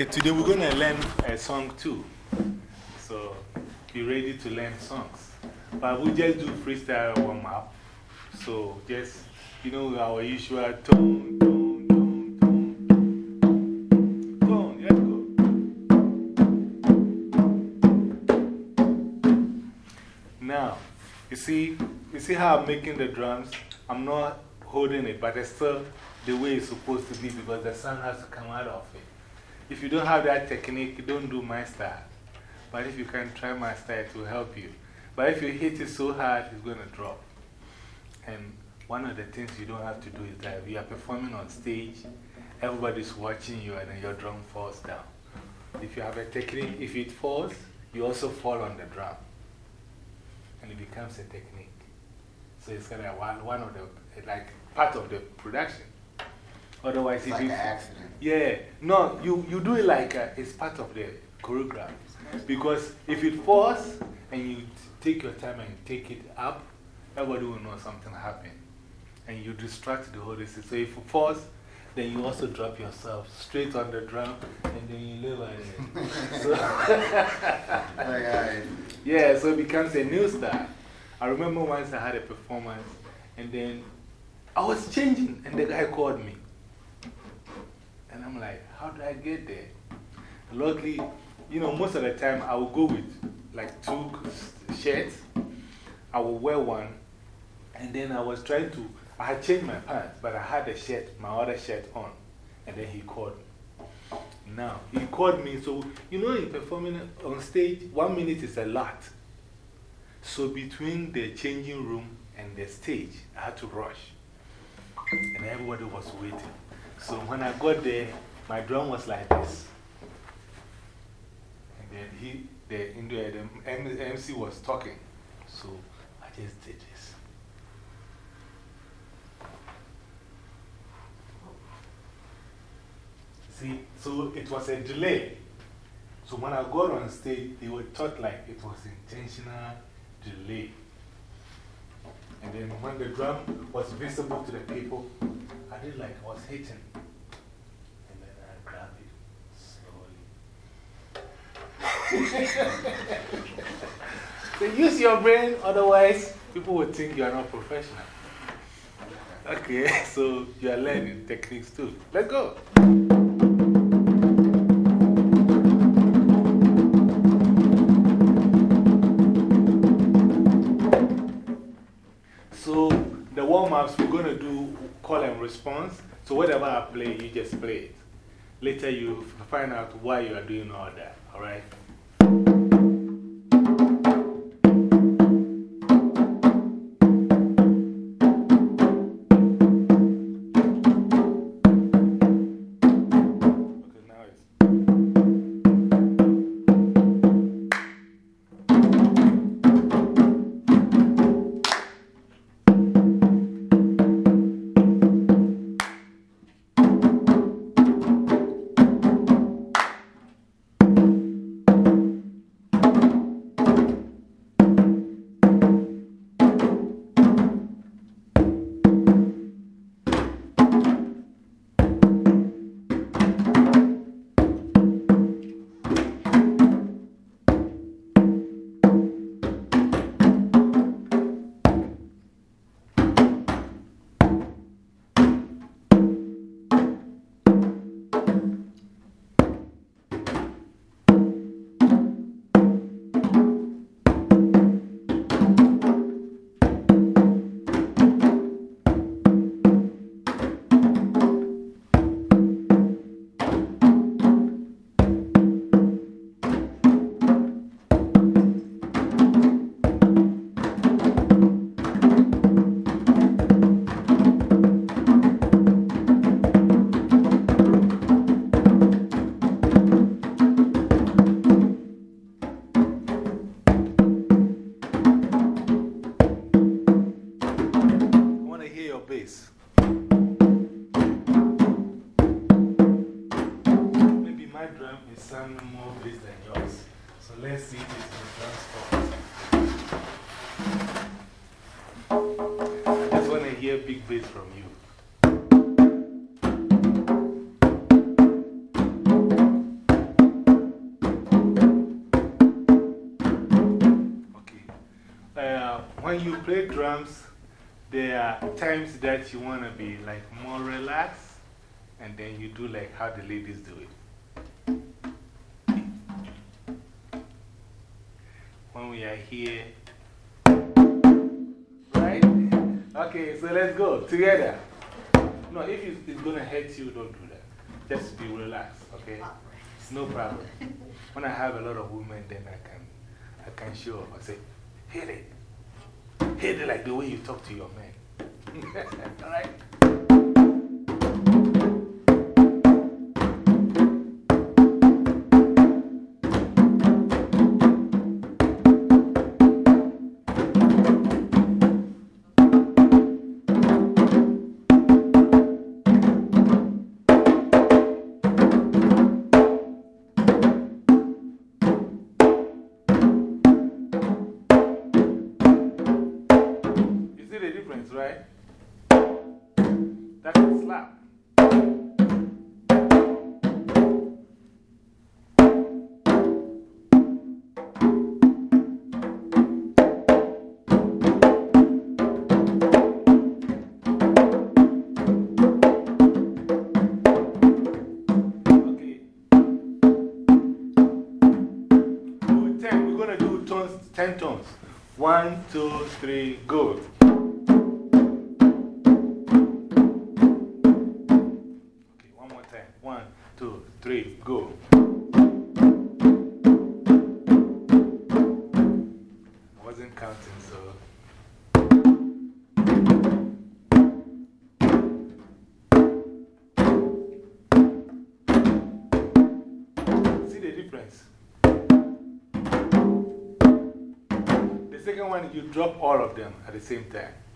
Okay, today we're going to learn a song too. So be ready to learn songs. But we just do freestyle warm up. So just, you know, our usual tone, tone, tone, tone. Tone, go. Now, you see, you see how I'm making the drums? I'm not holding it, but it's still the way it's supposed to be because the sound has to come out of it. If you don't have that technique, don't do my style. But if you can try my style, it will help you. But if you hit it so hard, it's going to drop. And one of the things you don't have to do is that if you are performing on stage, everybody's watching you and then your drum falls down. If you have a technique, if it falls, you also fall on the drum. And it becomes a technique. So it's kind of one, one of the, like, part of the production. Otherwise, it's like an accident. Yeah. No, you, you do it like uh, it's part of the choreography. Because if it falls and you take your time and take it up, everybody will know something happened. And you distract the whole system. So if it falls, then you also drop yourself straight on the drum and then you live on it. so yeah, so it becomes a new style. I remember once I had a performance and then I was changing and the guy called me. And I'm like, how do I get there? Luckily, you know, most of the time I will go with like two shirts. I will wear one. And then I was trying to, I had changed my pants, but I had a shirt, my other shirt on. And then he called me. Now, he called me. So, you know, in performing on stage, one minute is a lot. So, between the changing room and the stage, I had to rush. And everybody was waiting. So when I got there, my drum was like this. And then he, the, in the, the MC was talking. So I just did this. See, so it was a delay. So when I got on stage, they were taught like it was intentional delay. And then when the drum was visible to the people, I did like I was hitting. And then I grabbed it slowly. so use your brain, otherwise, people would think you are not professional. Okay, so you are learning techniques too. Let's go. So, the warm-ups, we're going to do call and response. So whatever I play, you just play it. Later you find out why you are doing all that, all that you want to be like more relaxed, and then you do like how the ladies do it. When we are here, right? Okay, so let's go together. No, if it's going to hurt you, don't do that. Just be relaxed, okay? No problem. When I have a lot of women, then I can, I can show up. I say, hit it. Hit it like the way you talk to your man. All right? At the same time.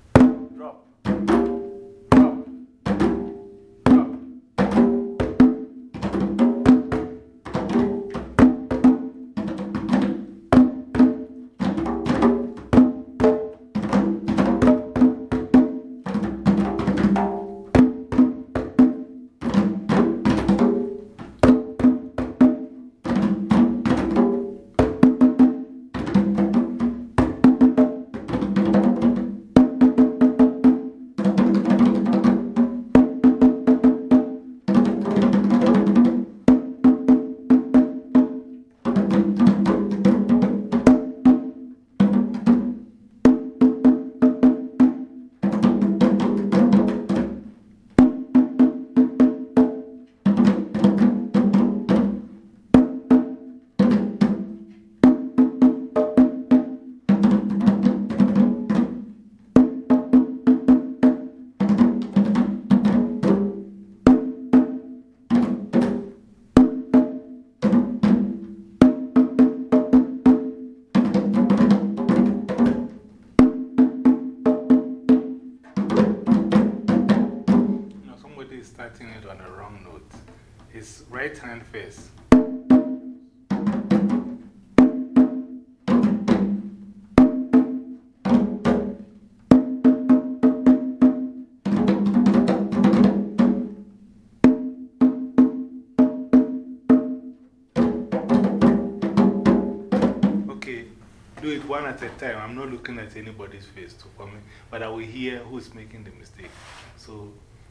At a time, I'm not looking at anybody's face to me, but I will hear who's making the mistake. So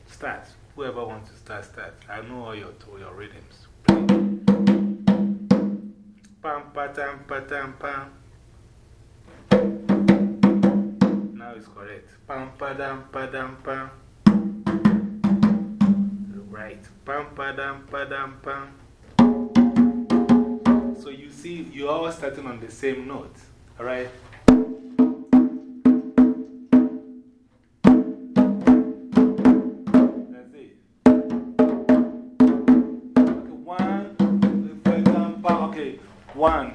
start. Whoever wants to start, start. I know all your, all your rhythms. Pam, patam, patam, pam. Now it's correct. Pam, padam, padam, pam. Right. Pam, padam, padam, pam. So you see, you're all starting on the same note. All right? One,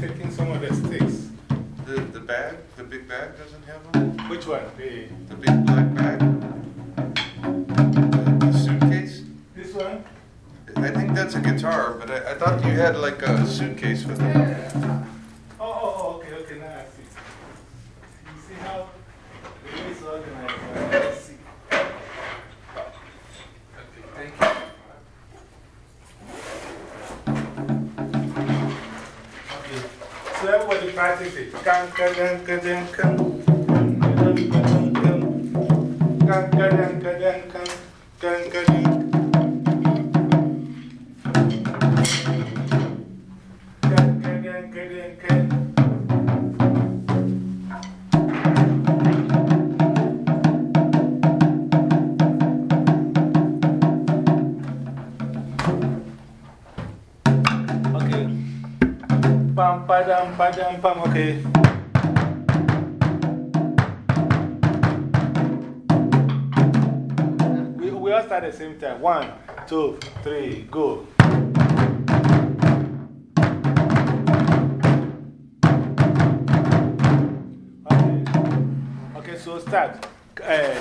taken some of the sticks. The, the bag, the big bag doesn't have them? Which one? The, The big black bag? The, the suitcase? this one? I think that's a guitar, but I, I thought you had like a suitcase with it. Yeah. can can can can can. Okay. We, we all start at the same time. One, two, three, go. Okay, okay so start. Uh,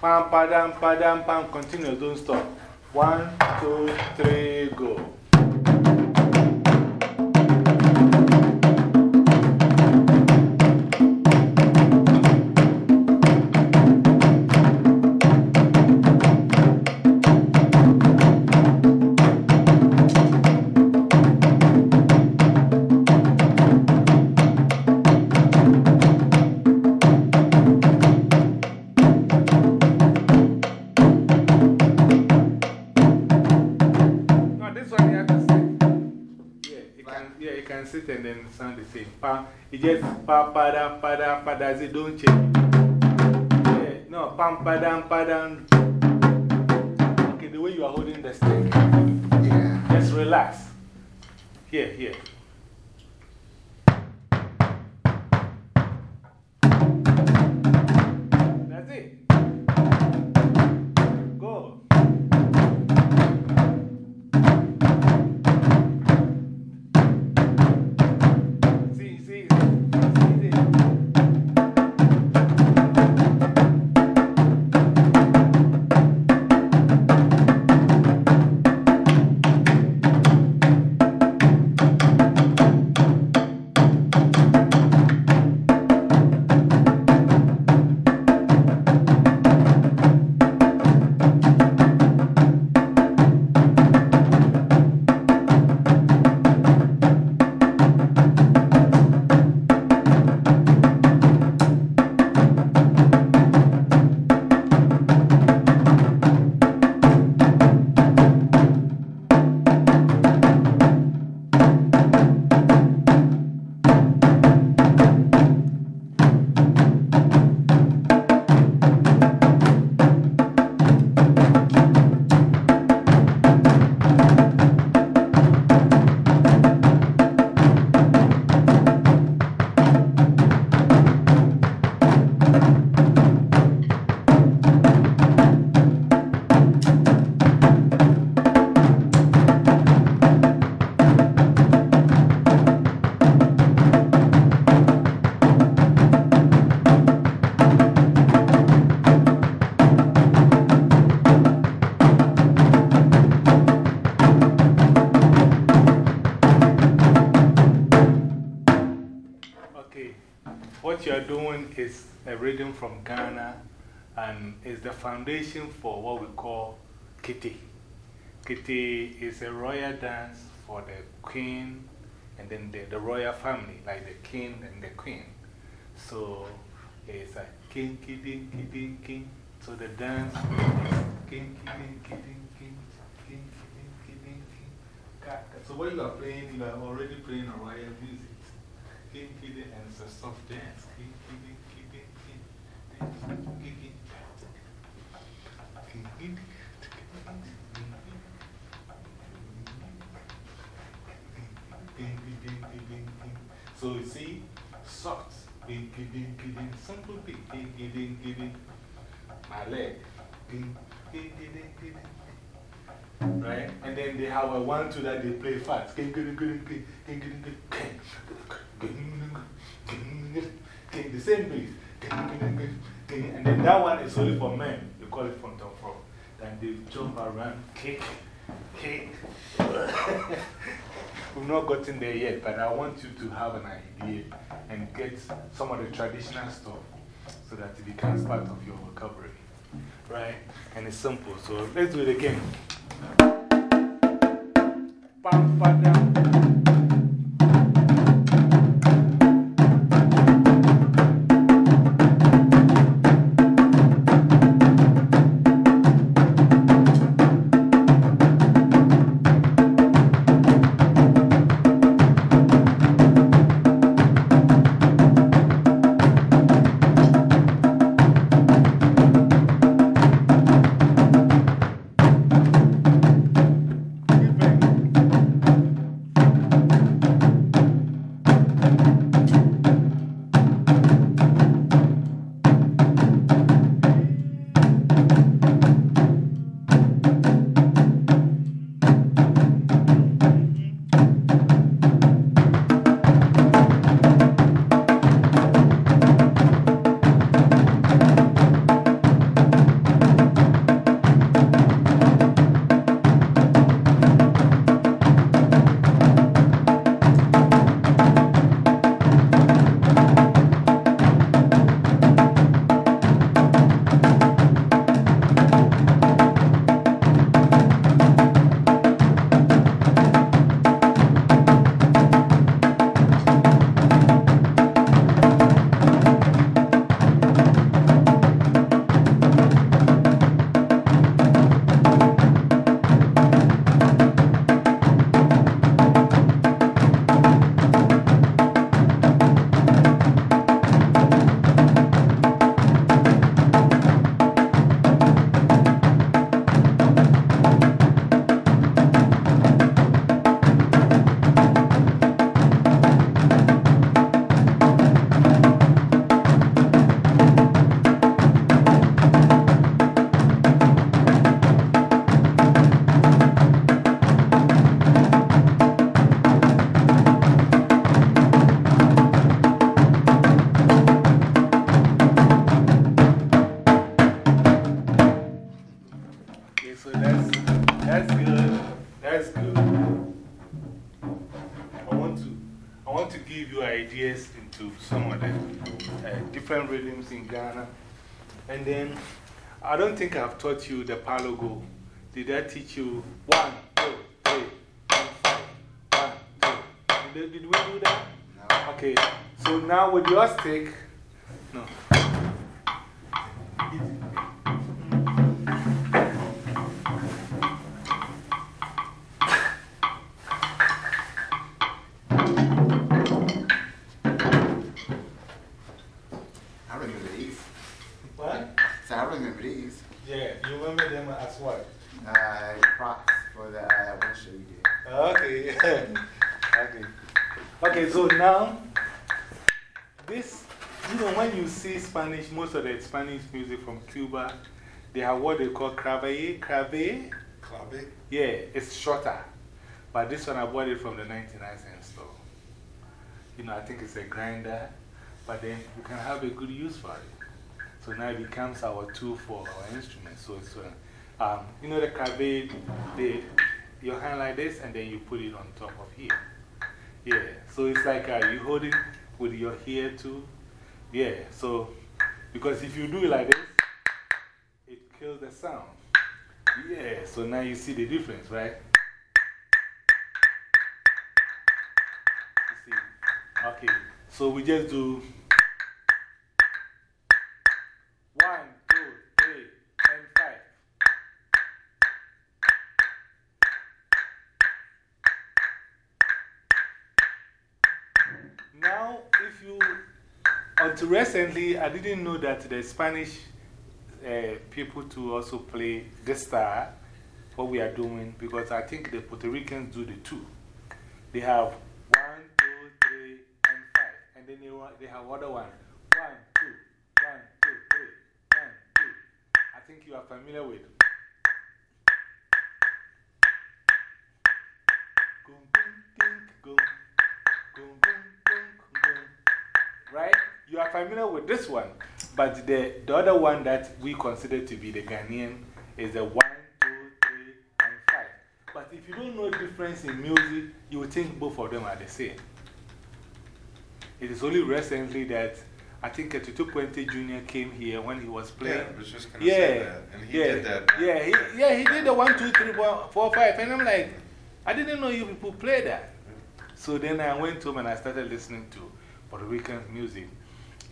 pam, padam, padam, pam, continue, don't stop. One, two, three, go. Pa, it just pa, pa, da, pa, da, pa, da, it don't change. Yeah, no, pam, pa, dam, pa, dam. Okay, the way you are holding the stick. Yeah. Just relax. Here, here. from Ghana and is the foundation for what we call Kete. Kete is a royal dance for the queen and then the, the royal family, like the king and the queen. So it's a kinky dinky dinky. So the dance is kinky dinky dinky, kinky dinky dinky. So when you are playing, you are already playing a royal music. King, Kinky and it's a soft dance. Kinky dinky. So you see, soft, ding, ding, ding, simple, ding, ding, ding, ding, my leg, ding, ding, ding, ding, ding. Right? And then they have a one, two that they play fast. The same bass and then that one is only for men, they call it Fontomfrom. Then they jump around, kick, kick. We've not gotten there yet, but I want you to have an idea and get some of the traditional stuff so that it becomes part of your vocabulary. Right? And it's simple. So let's do it again. Bam, ba, And then I don't think I've taught you the palogo. Did I teach you one, two, three, one, five, one, two? Did, did we do that? No. Okay, so now with your stick, I remember these. What? So I remember these. Yeah, you remember them as what? Uh, props for the uh, one show you did. Okay, okay. Okay, so now, this, you know, when you see Spanish, most of the Spanish music from Cuba, they have what they call clave. Clave? Clave? Yeah, it's shorter. But this one I bought it from the 99 cent store. You know, I think it's a grinder but then you can have a good use for it. So now it becomes our tool for our instrument. So it's, uh, um, you know, the clave, the, your hand like this, and then you put it on top of here. Yeah, so it's like uh, you hold it with your hair too, Yeah, so because if you do it like this, it kills the sound. Yeah, so now you see the difference, right? You see? Okay, so we just do one, two, three, and five. Now, if you, until recently, I didn't know that the Spanish uh, people to also play this style, what we are doing, because I think the Puerto Ricans do the two. They have Then they, have other one. One, two, one, two, three, one, two. I think you are familiar with. Right? You are familiar with this one. But the, the other one that we consider to be the Ghanaian is the one. But if you don't know the difference in music, you would think both of them are the same. It is only recently that I think Tito Puente Jr. came here when he was playing. Yeah, I was just going to say that. And he yeah, did that. Yeah, he, yeah, he did the one, two, three, four, four, five. And I'm like, I didn't know you people play that. So then I went home and I started listening to Puerto Rican music.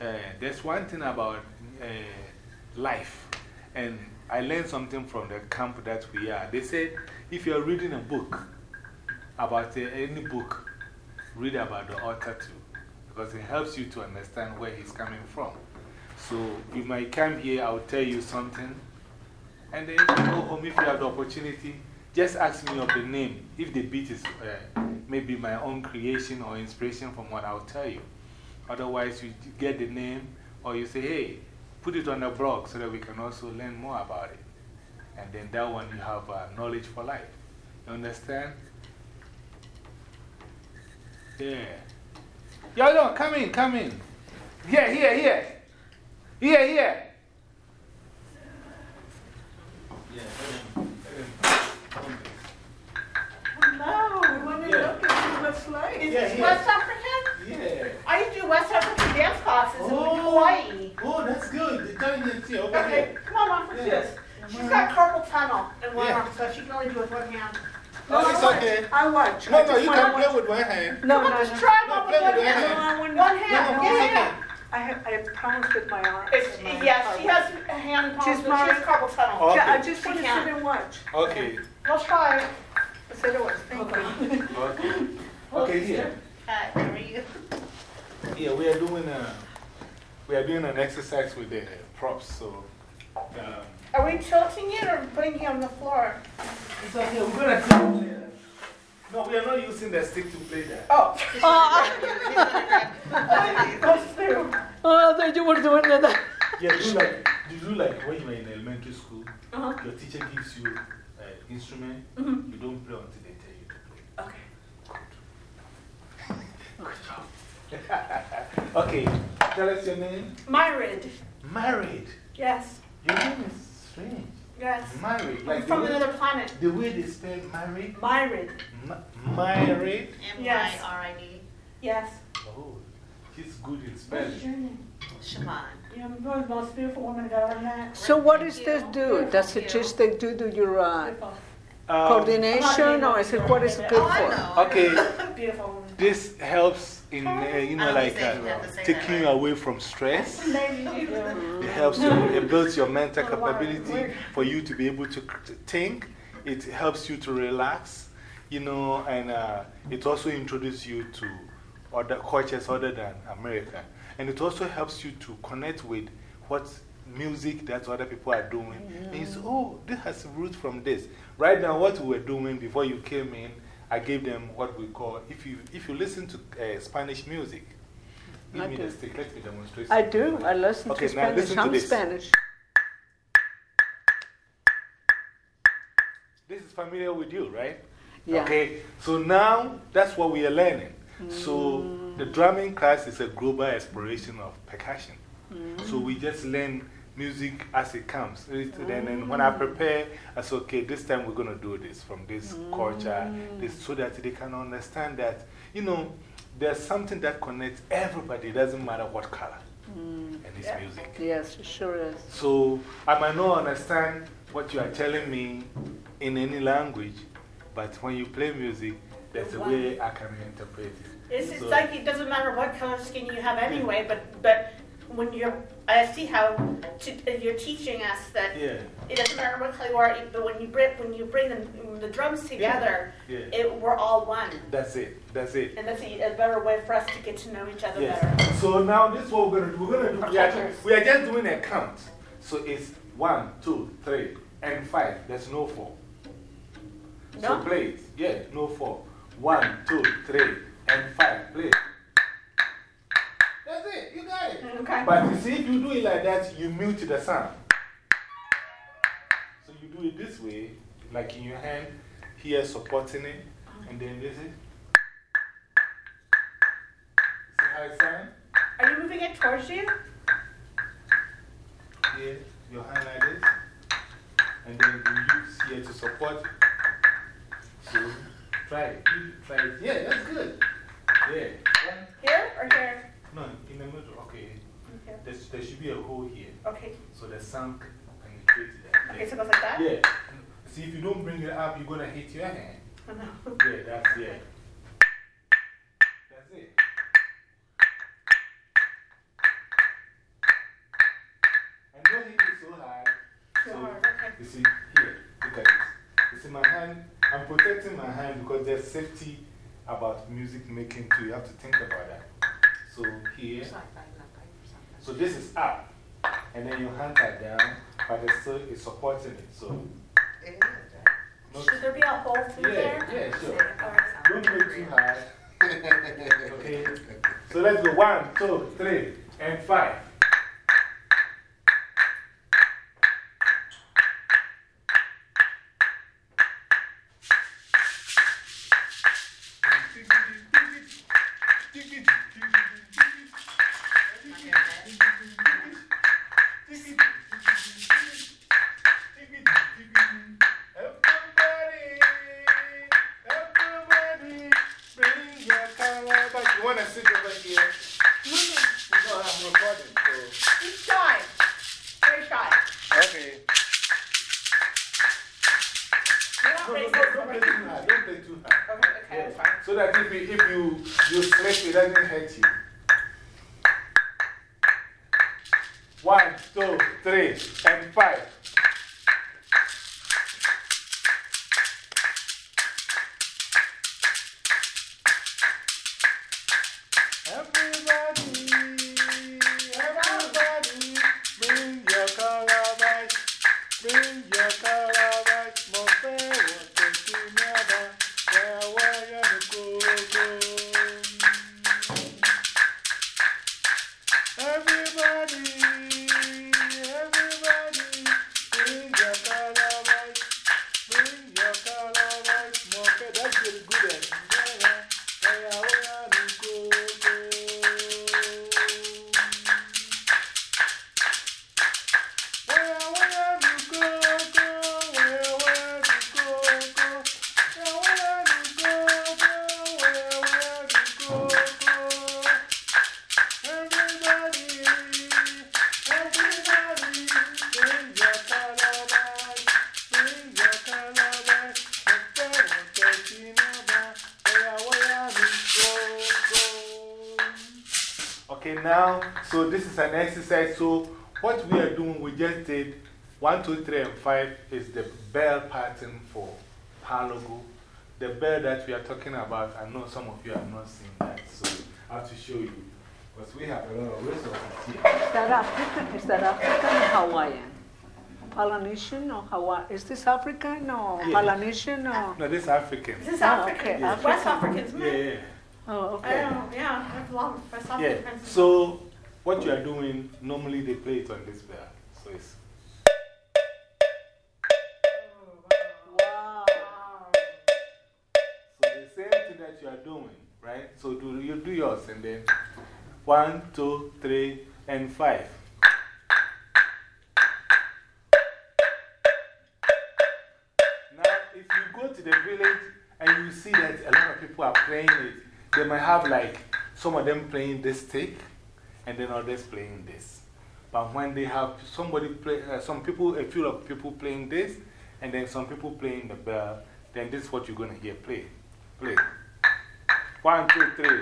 Uh, there's one thing about uh, life, and I learned something from the camp that we are. They said if you're reading a book about uh, any book, read about the author too, because it helps you to understand where he's coming from. So you might come here, I'll tell you something, and then go home, if you have the opportunity, just ask me of the name. If the beat is uh, maybe my own creation or inspiration from what I'll tell you. Otherwise, you get the name or you say, hey, put it on the blog so that we can also learn more about it. And then that one you have uh, knowledge for life. You understand? Yeah. Yo, no, come in, come in. Here, here, here. Here, here. No, we want to Yeah. look and see what's like. Is Yeah, this yeah. West African? Yeah. I used to do West African dance classes in Oh. Hawaii. Oh, that's good. The time is here. Over Okay, come on, Mom, for Yeah. this. She's got carpal tunnel in one Yeah. arm, so she can only do it with one hand. Oh, it's okay. I watch. No, I no, you can play with one hand. No, Come no, just try No, one play with one with one hand. No, One hand, No, yeah, yeah, I have, I have problems with my arm. It's, my yeah, she has a hand problems, She's but she has mine. carpal tunnel. Oh. Yeah, I Okay. just She want to can't. sit and watch. Okay. We'll try. I said it was, thank you. Okay. Okay, here. Hi, how are you? Yeah, we are doing a, we are doing an exercise with the props, so. Um, Are we tilting it or putting it on the floor? it's okay, we're gonna play that. No, we are not using the stick to play that. Oh. Goes through. Oh, I thought you were doing that. Yeah, do like, do you like when you were in elementary school? Uh-huh. Your teacher gives you an instrument, Mhm. you don't play until they tell you to play. Okay. Good. Good job. Okay, tell us your name. Myrid. Married. Yes. Your name is strange. Yes. Married. Like the from way, another planet. the way they spell married. Myrid. Ma married. Yes. M-Y-R-I-D. Yes. Oh, she's good in What's spelling. your name? Shaman. You're the most beautiful woman I've ever met. So, what does this do? Does it just do to your uh, Um, coordination, or is it what is it good Oh, for? Okay, Beautiful woman. this helps in, uh, you know, like uh, you have to say taking you away from stress. Maybe you do. It helps you, it builds your mental capability for you to be able to to think. It helps you to relax, you know, and uh, it also introduces you to other cultures other than America. And it also helps you to connect with what music that other people are doing. And you say, oh, this has roots from this. Right now, what we were doing before you came in, I gave them what we call, if you, if you listen to uh, Spanish music, give I me do. the stick, let me demonstrate. I do. I listen Okay, to now Spanish. listen to I'm this. Spanish. This is familiar with you, right? Yeah. Okay, so now that's what we are learning. So the drumming class is a global exploration of percussion. So we just learn music as it comes. It- Then and when I mm. prepare, I say, okay, this time we're going to do this from this mm. culture, this, so that they can understand that, you know, there's something that connects everybody, it doesn't matter what color. Mm. and it's Yeah. music. Yes, it sure is. So I might not understand what you are telling me in any language, but when you play music, there's a way I can interpret it. It's, it's like it doesn't matter what color skin you have anyway, but, but when you're, I see how to, you're teaching us that Yeah, it doesn't matter what color you are, but when you bring, when you bring the, the drums together, yeah. it, we're all one. That's it. That's it. And that's a, a better way for us to get to know each other better. So now this is what we're going to do. We're to do, we are, we are just doing a count. So it's one, two, three, and five. There's no four. No? So play it. Yeah, no four. One, two, three, and five. Play it. That's it. You got it. Okay. But you see, if you do it like that, you mute the sound. So you do it this way, like in your hand, here supporting it, and then this is. See how it sounds? Are you moving it towards you? Here, your hand like this, and then you use here to support. So try it. Try it. Yeah, that's good. Yeah. Here or here? No, in the middle. Okay. Okay. There's, there should be a hole here. Okay. So the sound can penetrate that. Okay, so it goes like that? Yeah. See, if you don't bring it up, you're going to hit your hand. Oh, no. Yeah, that's yeah. That's it. And don't hit it so hard. Too So, hard, okay. You see, here, look at this. You see, my hand, I'm protecting my hand because there's safety about music making too. You have to think about that. So, here. So, this is up. And then your hands are down, but it's still it's supporting it. So, no, Should there be a hole through Yeah, there? yeah, sure. Don't play too hard. Okay? So let's go one, two, three, and five. Don't, don't play too hard. Don't play too hard. Okay, okay, that's fine. So that if you, if you, you slip, it doesn't hurt you. One, two, three, and five. An exercise. So, what we are doing, we just did one, two, three, and five is the bell pattern for Kpanlogo. The bell that we are talking about, I know some of you have not seen that, so I have to show you. Because we have a lot of resources here. Is that African? Is that African or Hawaiian? Polynesian or Hawaii? Is this African or Yeah. Polynesian or? No, this is African. This is Oh, African. okay, This is West Africans, African, isn't Yeah, yeah. Oh, I okay. don't know, yeah. I have a lot of West Yeah, African friends. so what you are doing, normally they play it on this bell. So it's. Wow. So the same thing that you are doing, right? So do you do yours and then one, two, three, and five. Now, if you go to the village and you see that a lot of people are playing it, they might have like some of them playing this stick and then others playing this. But when they have somebody play, uh, some people, a few of people playing this, and then some people playing the bell, then this is what you're going to hear. Play. Play. One, two, three.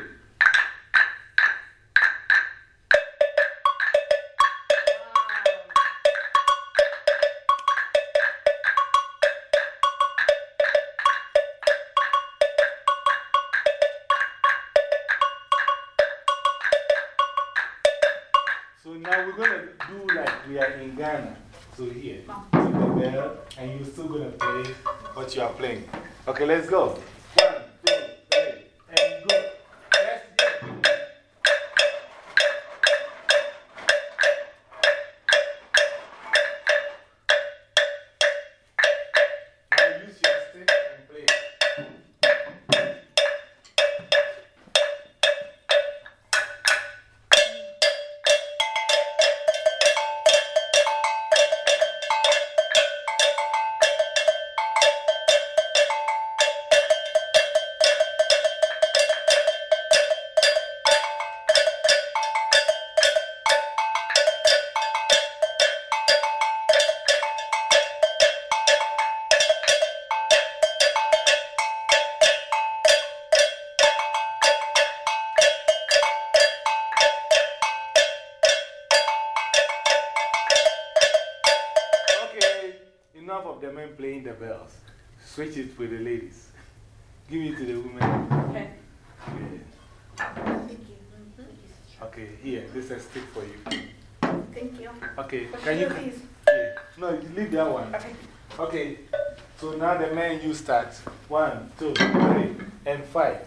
Now we're going to do like we are in Ghana. So here, take the bell, and you're still going to play what you are playing. Okay, let's go. Okay, here, this is a stick for you. Thank you. Okay, can you. Yeah. No, leave that one. Okay. Okay, so now the men you start. One, two, three, and five.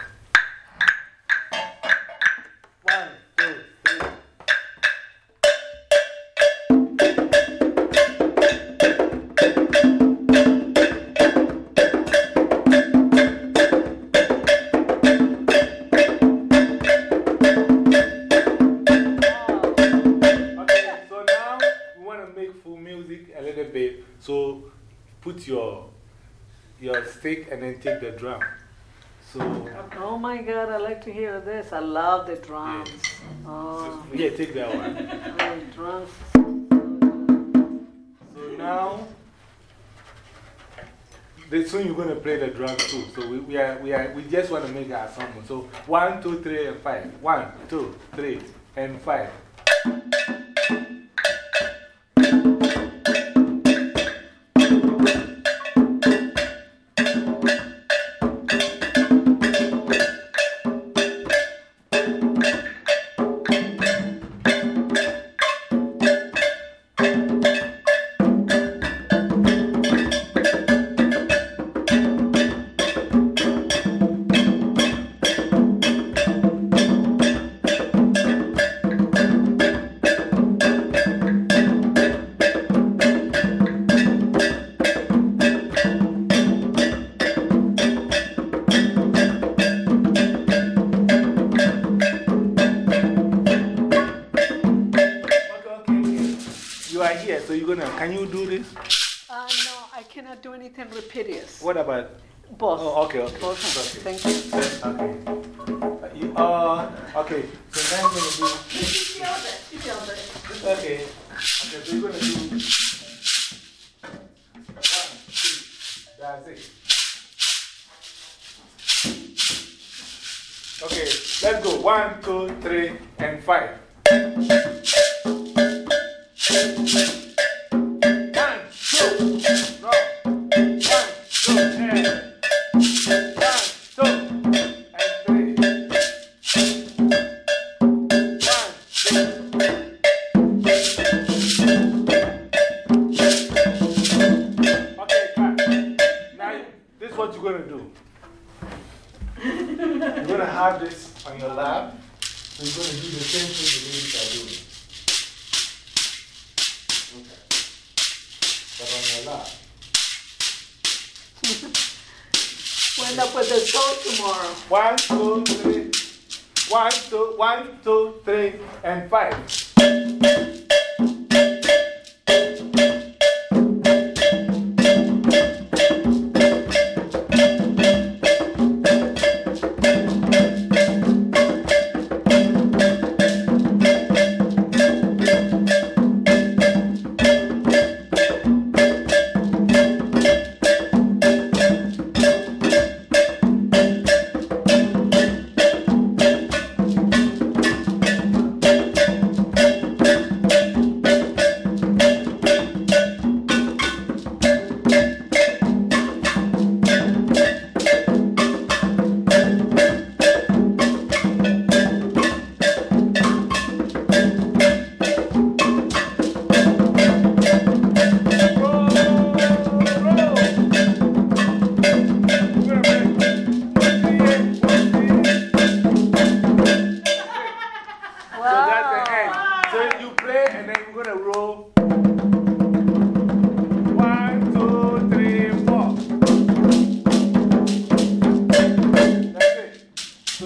And then take the drum. So, Oh my God, I like to hear this. I love the drums. Yes. Oh, yeah, take that one. drums. So now, this soon you're going to play the drum too. So we, we, are, we, are, we just want to make our song. So one, two, three, and five. One, two, three, and five. And five.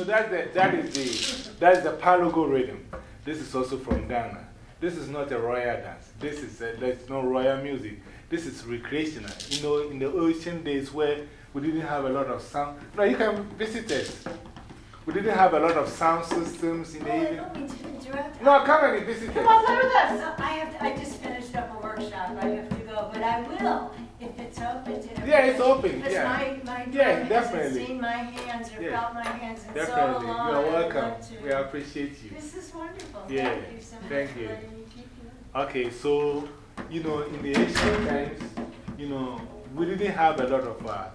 That's the, that is the, that's the Kpanlogo rhythm. This is also from Ghana. This is not a royal dance. This is a, that's not royal music. This is recreational. You know, in the ancient days where we didn't have a lot of sound. No, you can visit us. We didn't have a lot of sound systems in the oh, I evening. No, come and visit Come on, us. play with us. I have, to- I just finished up a workshop, I have to go, but I will, if it's open to everybody. Yeah, it's open, Because yeah. my, my Yeah, definitely. seen my hands or Yeah. felt my hands in so Definitely. long. You're welcome. to. We appreciate you. This is wonderful. Yeah, Thank you so much thank you. letting me keep doing Okay, so, you know, in the ancient times, you know, we didn't have a lot of uh,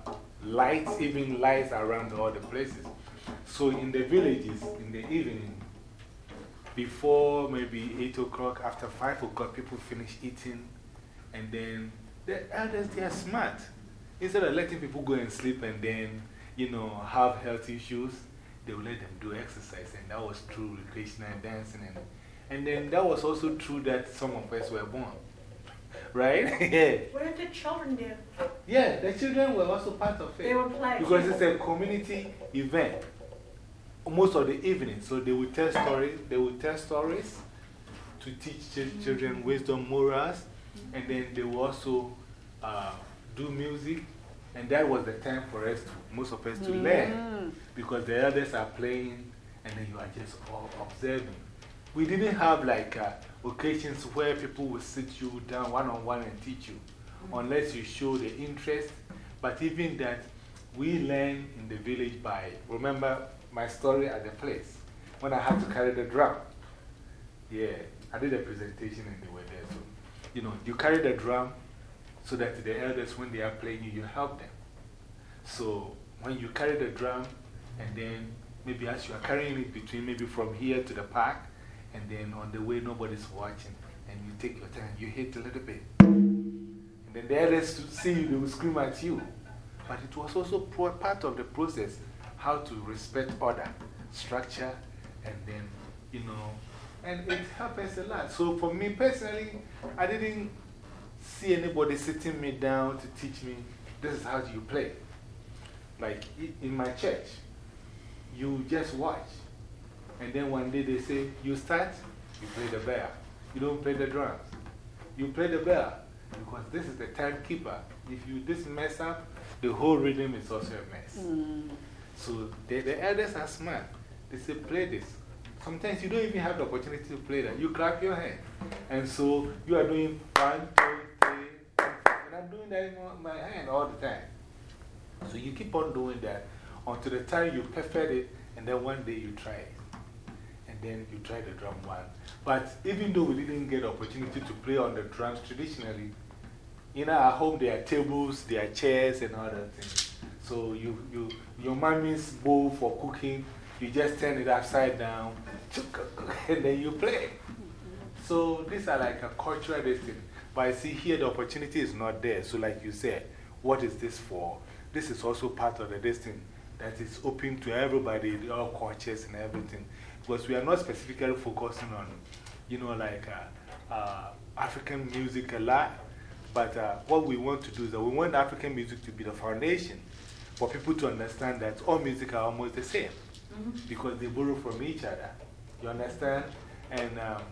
lights, even lights around all the places. So in the villages, in the evening, before maybe 8 o'clock, after 5 o'clock, people finish eating. And then the elders, they are smart. Instead of letting people go and sleep and then, you know, have health issues, they will let them do exercise. And that was true recreational dancing. And, and then that was also true that some of us were born. Right? yeah. What did the children do? Yeah, the children were also part of it. They would play. Because it's a community event. Most of the evening. So they would tell stories, they would tell stories to teach children mm-hmm. wisdom, morals, and then they will also uh, do music. And that was the time for us, to, most of us, to learn. Because the elders are playing, and then you are just all observing. We didn't have like uh, occasions where people would sit you down one on one and teach you, unless you show the interest. But even that, we learn in the village by, remember my story at the place when I had to carry the drum. Yeah, I did a presentation and they were there. So, you know, you carry the drum so that the elders, when they are playing you, you help them. So, when you carry the drum, and then maybe as you are carrying it between maybe from here to the park, and then on the way nobody's watching, and you take your time, you hit a little bit. And then the elders see you, they will scream at you. But it was also part of the process how to respect order, structure, and then, you know, and it helped us a lot. So for me personally, I didn't see anybody sitting me down to teach me this is how you play. Like in my church, you just watch. And then one day they say, You start, you play the bell. You don't play the drums. You play the bell because this is the timekeeper. If you this mess up, the whole rhythm is also a mess. Hmm. So the, the elders are smart. They say, Play this. Sometimes you don't even have the opportunity to play that. You clap your hand. And so you are doing one, two, three, four, and I'm doing that in my- hand all the time. So you keep on doing that until the time you perfect it, and then one day you try it. And then you try the drum one. But even though we didn't get opportunity to play on the drums traditionally, you know, at home there are tables, there are chairs, and other things. So you, you, your mommy's bowl for cooking, you just turn it upside down, and then you play. So these are like a cultural thing. But I see here the opportunity is not there. So, like you said, what is this for? This is also part of the destiny that is open to everybody, all cultures and everything. Because we are not specifically focusing on, you know, like uh, uh, African music a lot. But uh, what we want to do is that we want African music to be the foundation for people to understand that all music are almost the same because they borrow from each other. You understand? And um,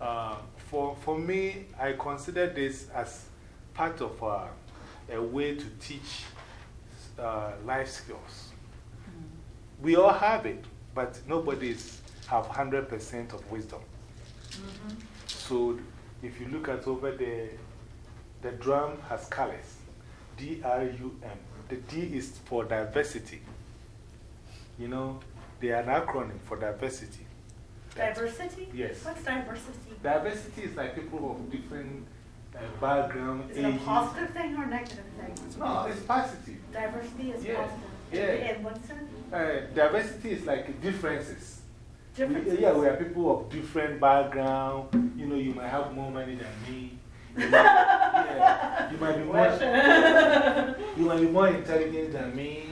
uh, for, for me, I consider this as part of uh, a way to teach uh, life skills. We all have it, but nobody have 100% of wisdom. So if you look at over there, the drum has colors D R U M. The D is for diversity. You know, they are an acronym for diversity. Diversity? Yes. What's diversity? Diversity is like people of different uh, background, Is it a positive thing or a negative thing? No, it's positive. Diversity is Yeah. positive. Yeah. In what sense? Uh, diversity is like differences. We- Differences. yeah, we are people of different background. You know, you might have more money than me. You might, yeah, you might be more, you might be more intelligent than me.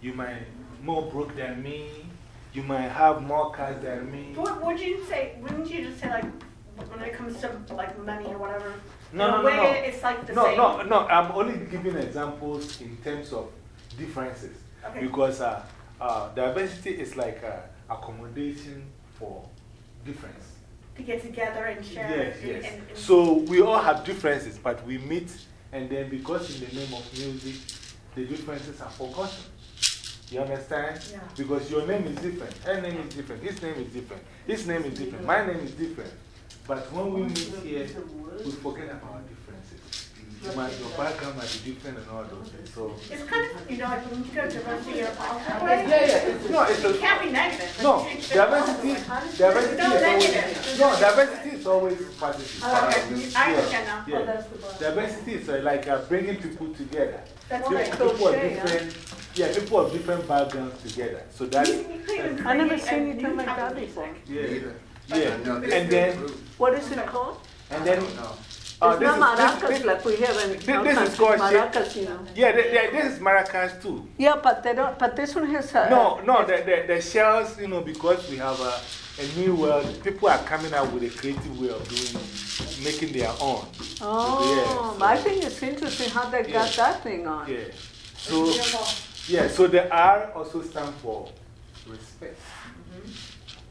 You might more broke than me. You might have more cars than me. What would you say? Wouldn't you just say, like, when it comes to like money or whatever. No, no, no, way, no. It's like the No, same. no, no. I'm only giving examples in terms of differences. Okay. Because uh, uh, diversity is like uh, accommodation for difference. To get together and share. Yes, and, yes. And, and So we all have differences, but we meet, and then because in the name of music, the differences are forgotten. You understand? Yeah. Because your name is different, her name is different, his name is different, his name is different, my name is different. But when we meet here, we forget about our differences. You might, your background might be different and all those things. So, It's kind of, you know, like when you go to diversity or positive yeah, yeah, no, it's it a, can't be negative. no, It's- it's diversity, diversity No is always, negative. no, diversity is always positive. Oh, okay. I understand now. yeah. Oh, that's the bus. Diversity is uh, like uh, bringing people together. That's People, right. people of Crochet, different, yeah, people of different backgrounds together. So that's, You- you I never seen anything new like type that of before. music. yeah, yeah. No, And then. What is it called? and then, No. uh, It's this not is, maracas this, like we have in this- our this is country, called shake- maracas, you know. yeah, th- th- this is maracas too. Yeah, but, they don't, but this one has a. No, no, the, the, the shells, you know, because we have a, a new world, people are coming out with a creative way of doing, making their own. Oh, Yeah, I think it's interesting how they got that thing on. Yeah. So, Beautiful. Yeah, so the R also stands for respect.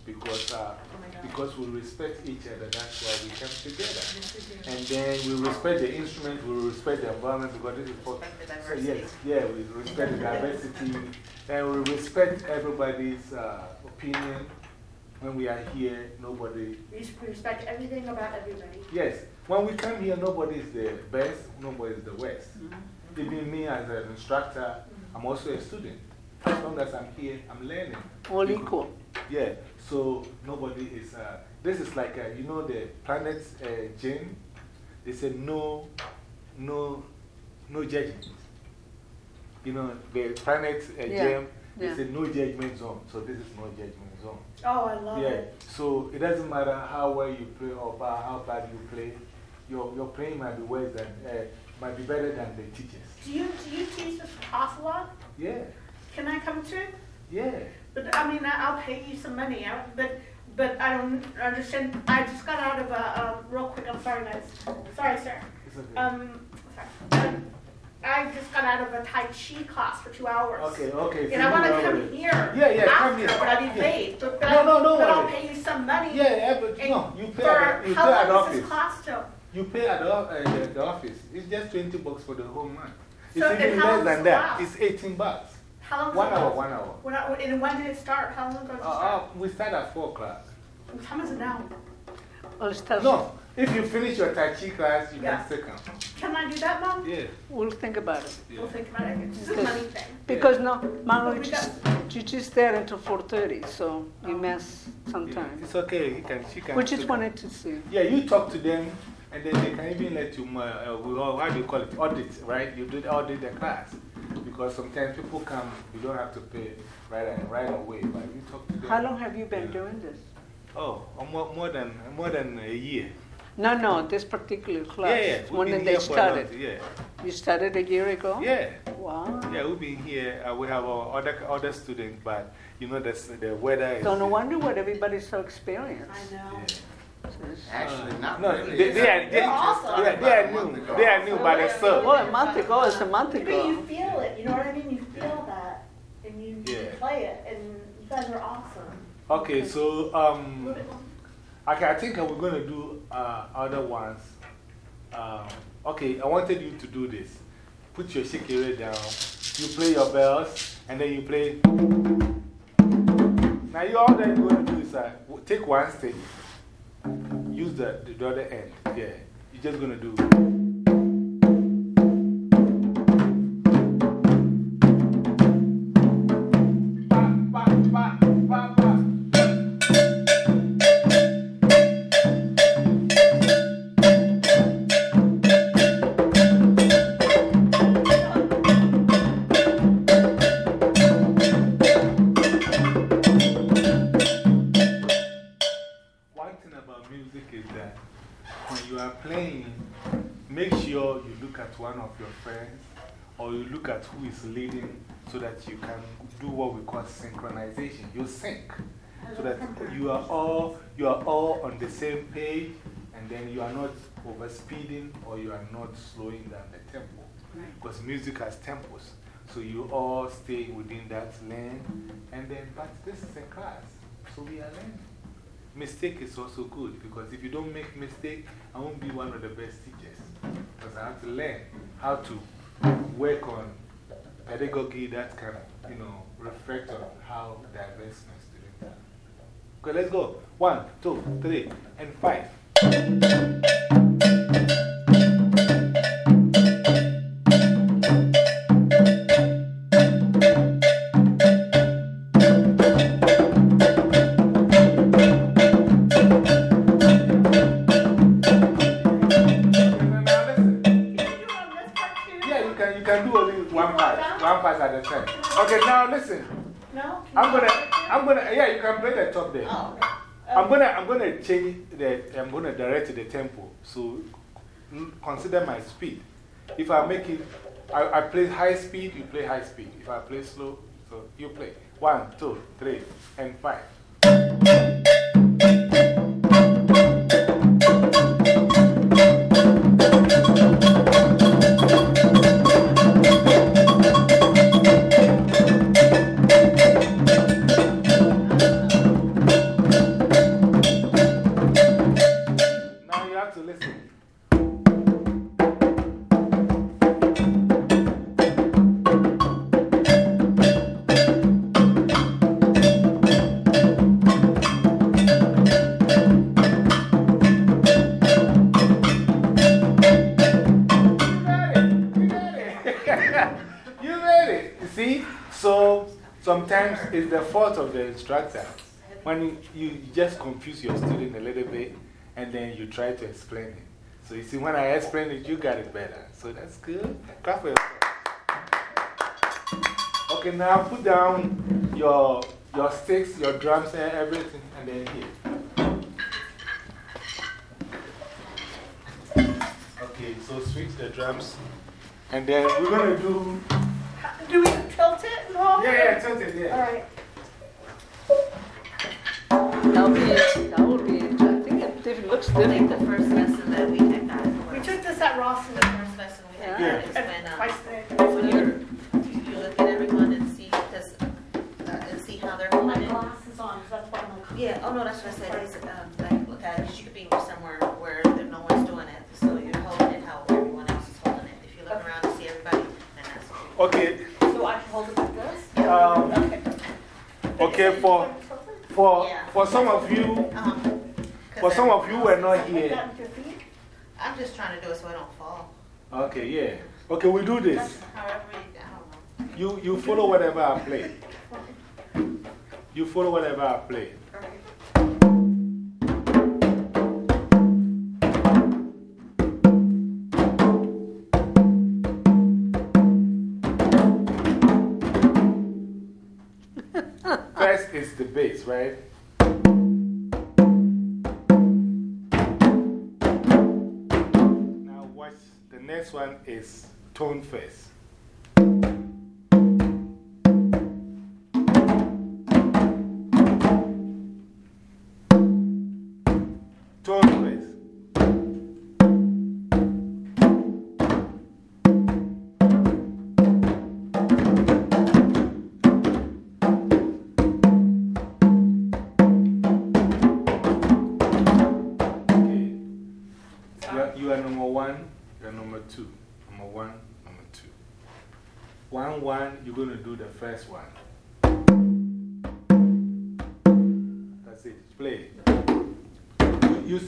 Because, uh, because we respect each other, that's why we come together. And then we respect the instrument, we respect the environment because this is for. Respect the So yes, yeah, we respect the diversity. And we respect everybody's uh, opinion. When we are here, nobody. We res- we respect everything about everybody. Yes, when we come here, nobody is the best, nobody is the worst. Even me as an instructor, I'm also a student. As long as I'm here, I'm learning. All equal. Yeah, so nobody is. Uh, this is like, uh, you know, the planet uh, gym. They say no, no, no judgment. You know, the planet uh, Yeah, gym, they yeah. say no judgment zone. So this is no judgment zone. Oh, I love it. Yeah, it. so it doesn't matter how well you play or how bad you play, your, your playing might be worse than, uh, might be better than the teachers. Do you, do you teach this class a lot? Yeah, Can I come to it? yeah. But I mean, I'll pay you some money, but, but I don't understand. I just got out of a, um, real quick, I'm sorry guys. Sorry, sir. Okay. Um, sorry. I just got out of a Tai Chi class for two hours. okay, okay. And I want to come here. Yeah, yeah, come after, here. But I'll be paid. But, but, No, no, no but I'll pay you some money. Yeah, yeah, but no, you pay, for, you how pay long is this class till? You pay at the, uh, the, the office. It's just 20 bucks for the whole month. It's So, even less than that. It's 18 bucks. How long? One hour, one hour. When, I, and when did it start? How long ago did it Uh, start? uh, we start at 4 o'clock. What time is it now? Well, start- No, if you finish your Tai Chi class, you Yeah. can still come. Can I do that, Mom? Yeah. We'll think about it. yeah. We'll think about it. It's a Because- money thing. Because no, Manu, But we just, you just there until 4.30, so you miss Yeah, sometimes. It's okay. He can, she can. We just still wanted to see. Yeah, you talk to them, and then they can even let you, uh, uh, we all, how do you call it? Audit, right? You did audit the class. Because sometimes people come, you don't have to pay right, right away, but you talk to them. How long have you been doing this? Oh, uh, more, more, than, more than a year. No, no, this particular class. Yeah, yeah. we've When been did they here for a long- started? Yeah. You started a year ago? Yeah. Wow. Yeah, we've been here. Uh, we have our other, other students, but you know, the, the weather is. So no wonder what everybody's so experienced. I know. Actually, not No, really. they, they are, they, They're awesome. they, are- they are new. They are new by themselves. Well, a month ago, it's a month But you feel it, you know what I mean? You feel that, and you, you Yeah. play it, and you guys are awesome. Okay, so um, Move okay, I think we're going to do uh, other ones. Um, okay, I wanted you to do this. Put your shekere down, you play your bells, and then you play. Now, you all that you're going to do is uh, take one stick, use the, the other end. Yeah, you're just going to do. You can do what we call synchronization. You sync so that you are all, you are all on the same page And then you are not overspeeding or you are not slowing down the tempo. Because music has tempos. So you all stay within that lane. And then, but this is a class. So we are learning. Mistake is also good because if you don't make mistake, I won't be one of the best teachers. Because I have to learn how to work on pedagogy that can, you know, reflect on how diverse my students are. Okay, let's go. One, two, three, and five. I'm gonna, do it too? I'm gonna, yeah, you can play the top there. Oh, okay. I'm um, gonna, I'm gonna change the, I'm gonna direct the tempo. So consider my speed. If I make it, I, I play high speed, you play high speed. If I play slow, so you play. One, two, three, and five. It's the fault of the instructor. When you, you just confuse your student a little bit and then you try to explain it. So you see, when I explain it, you got it better. So that's good. Clap for yourself. Okay, now put down your, your sticks, your drums, and everything, and then here. Okay, so switch the drums. And then we're going to do. Do we tilt it and all? Yeah, yeah, tilt it, yeah. All right. That'll be, that will be, I think it diff- looks I think the first lesson that we had got We took this at Ross in the first lesson we had Yeah. got is and when, um, twice today. when you're, you look at everyone and see, because, uh, and see how they're Put my holding it. glasses on, 'cause that's why I'm like. Yeah, oh no, that's what I said, is, um, like, look at it, 'cause you could be somewhere where there- no one's doing it, so you're holding it how everyone else is holding it. If you look around and see everybody, then that's what you Okay, So I can hold it like this? um, Okay. Okay for, for, Yeah. for some of you, 'cause for some of you were not here. that with your feet? I'm just trying to do it so I don't fall. Okay, yeah. Okay, we do this. However, you- I don't. You, you follow whatever I play. You follow whatever I play. Is the bass, right? Now, watch. The next one is tone first.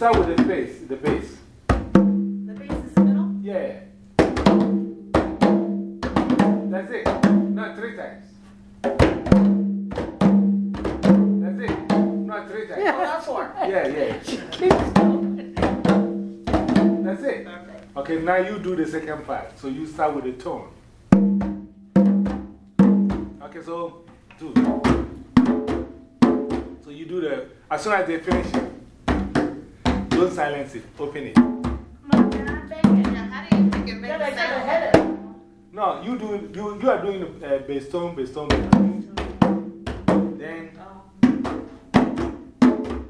Start with the bass, the bass. The bass is the middle? Yeah. That's it. Not three times. That's it. Not three times. Oh, that's four. Yeah, yeah. That's it. Okay, now you do the second part. So you start with the tone. Okay, so two. So you do the, as soon as they finish it, don't silence it, open it. My God, dang it. Yeah, how do you think it makes Yeah, a I got sound? ahead of it. No, you do you, you are doing the uh, bass tone, bass tone, bass tone. Then,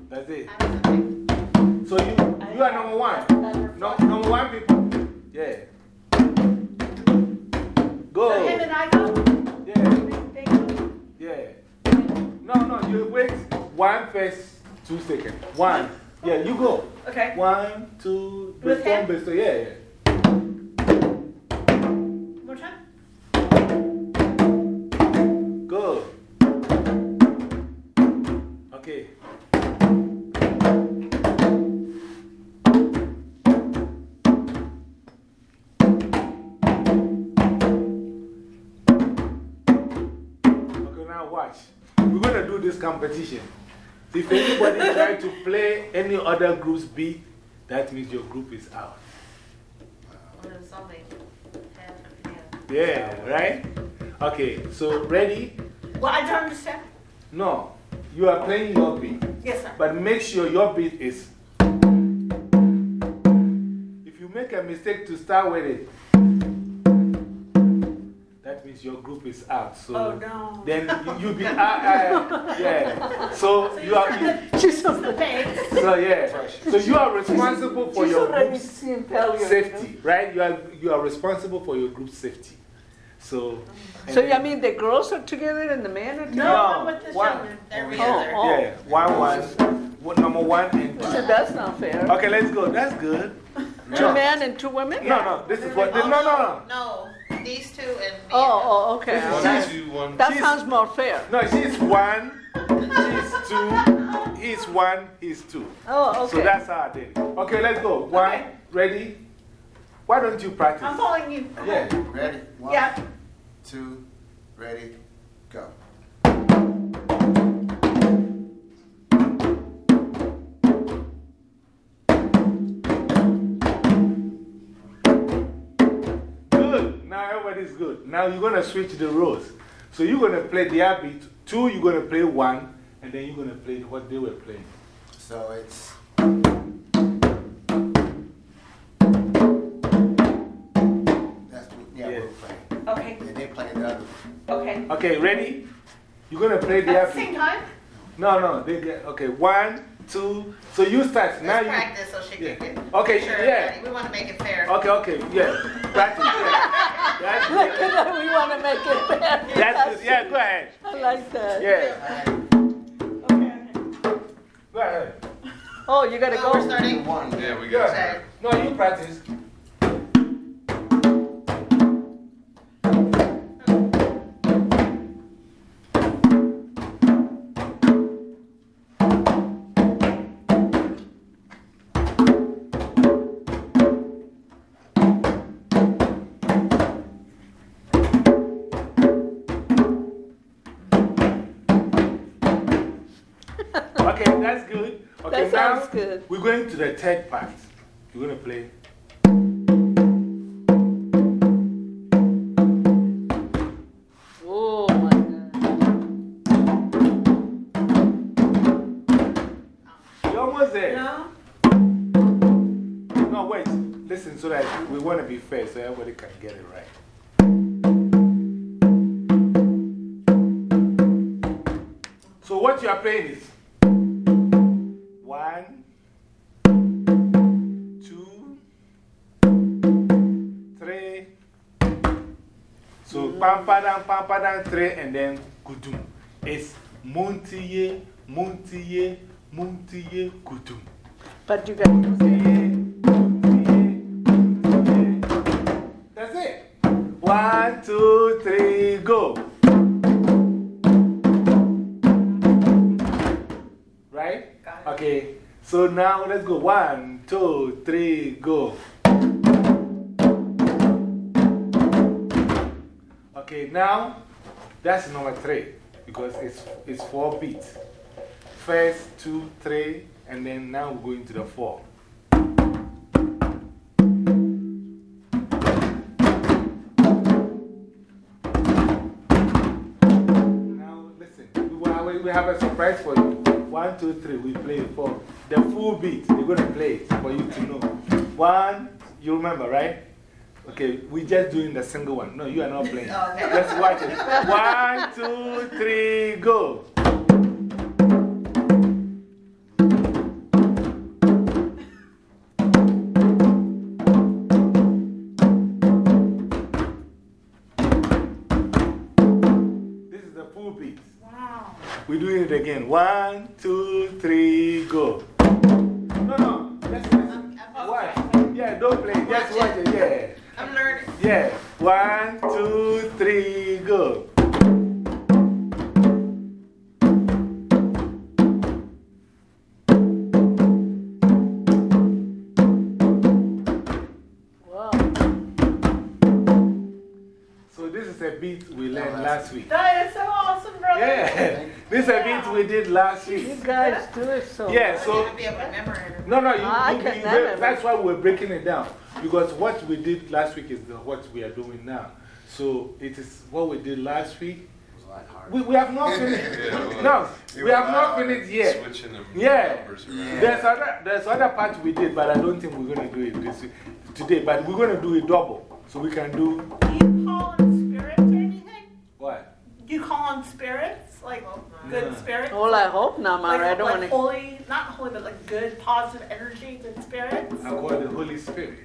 that's it. how does it make? So you, you are number one. No, number one people. Yeah. Go. So him and I go? Yeah. Yeah. No, no, you wait one first, two seconds. One. Yeah, you go. Okay. One, two, With besto, him? besto. Yeah, yeah. More time? Go. Okay. Okay, now watch. We're going to do this competition. If anybody try to play any other group's beat, that means your group is out. Well, there's only half of the yeah. Right? Okay, so ready? Well, I don't understand. No, you are playing your beat. Yes, sir. But make sure your beat is. If you make a mistake to start with it, means your group is out. So Oh, no. then you, you be out. Uh, yeah. So, you are. You, She's The already, so, yeah. So you are responsible for your group's safety, right? You are, you are responsible for your group's safety. So. So, you mean the girls are together and the men are together? No, No, I'm with this one. gentleman. Every Oh, other. oh. Yeah, one, one, one, number one and So two. that's not fair. Okay, let's go. That's good. Two No. men and two women? No, no, this is what. Oh, No, no, no. No, these two and me. Oh, oh, okay. This is right. Two, one. That She's- sounds more fair. No, she's one, she's two, he's one, he's two. Oh, okay. So that's how I did it. Okay, let's go. One, Okay. ready? Why don't you practice? I'm following you. Yeah. Ready? One, Yeah. two, ready, go. Now you're going to switch the roles. So you're going to play their beat, two, you're going to play one, and then you're going to play what they were playing. So it's. That's, yeah, Yeah. we're playing. Okay. And they play the other. Okay. Okay, ready? You're going to play their At the same beat. time? No, no. They get, okay, one, two. So you start. Now Let's you. practice so she Yeah. can get. Okay, sure, yeah. We want to make it fair. Okay, okay, yeah. Practice, yeah. That's Look good. at that, we want to make it fair. That's good. Yeah, go ahead. I like that. Yeah, Okay. go ahead. Oh, you got to Oh, we're go. starting? One. Yeah, we Go got ahead. No, you practice. Okay, That sounds good. we're going to the third part. You're going to play. Oh, my God. You're almost there. No? No, wait. Listen, so that we want to be fair so everybody can get it right. So, what you are playing is pam padam, three, and then kudum. It's muntiye, muntiye, muntiye, kudum. But you got to That's it. One, two, three, go. Right? Okay. So now let's go. One, two, three, go. Okay, now that's number three because it's, it's four beats. First, two, three, and then now we're going to the four. Now, listen, we, we, have a surprise for you. One, two, three, we play four. the full beat. They're going to play it for you to know. One, you remember, right? Okay, we're just doing the single one. No, you are not playing. Just okay. Watch it. One, two, three, go. This is the full beat. Wow. We're doing it again. One, two, three, go. Learning. Yeah. One, two, three, go. Wow. So, this is a beat we learned last week. That is so awesome, brother. Yeah. This is a beat we did last week. You guys do it so Yeah, I so. wouldn't be able to remember it. No, no, you, ah, I you- can you- never. that's why we're breaking it down. Because what we did last week is the, what we are doing now. So it is what we did last week. It was a lot harder. We, we have not finished. Yeah, well, no, we have not finished yet. Switching the Yeah. numbers around. There's other, there's other part we did, but I don't think we're going to do it this week, today. But we're going to do it double. So we can do you call on spirits? Like good spirits? Well, I hope not, like, I don't like want to. holy, not holy, but like good, positive energy, good spirits. I call it the Holy Spirit.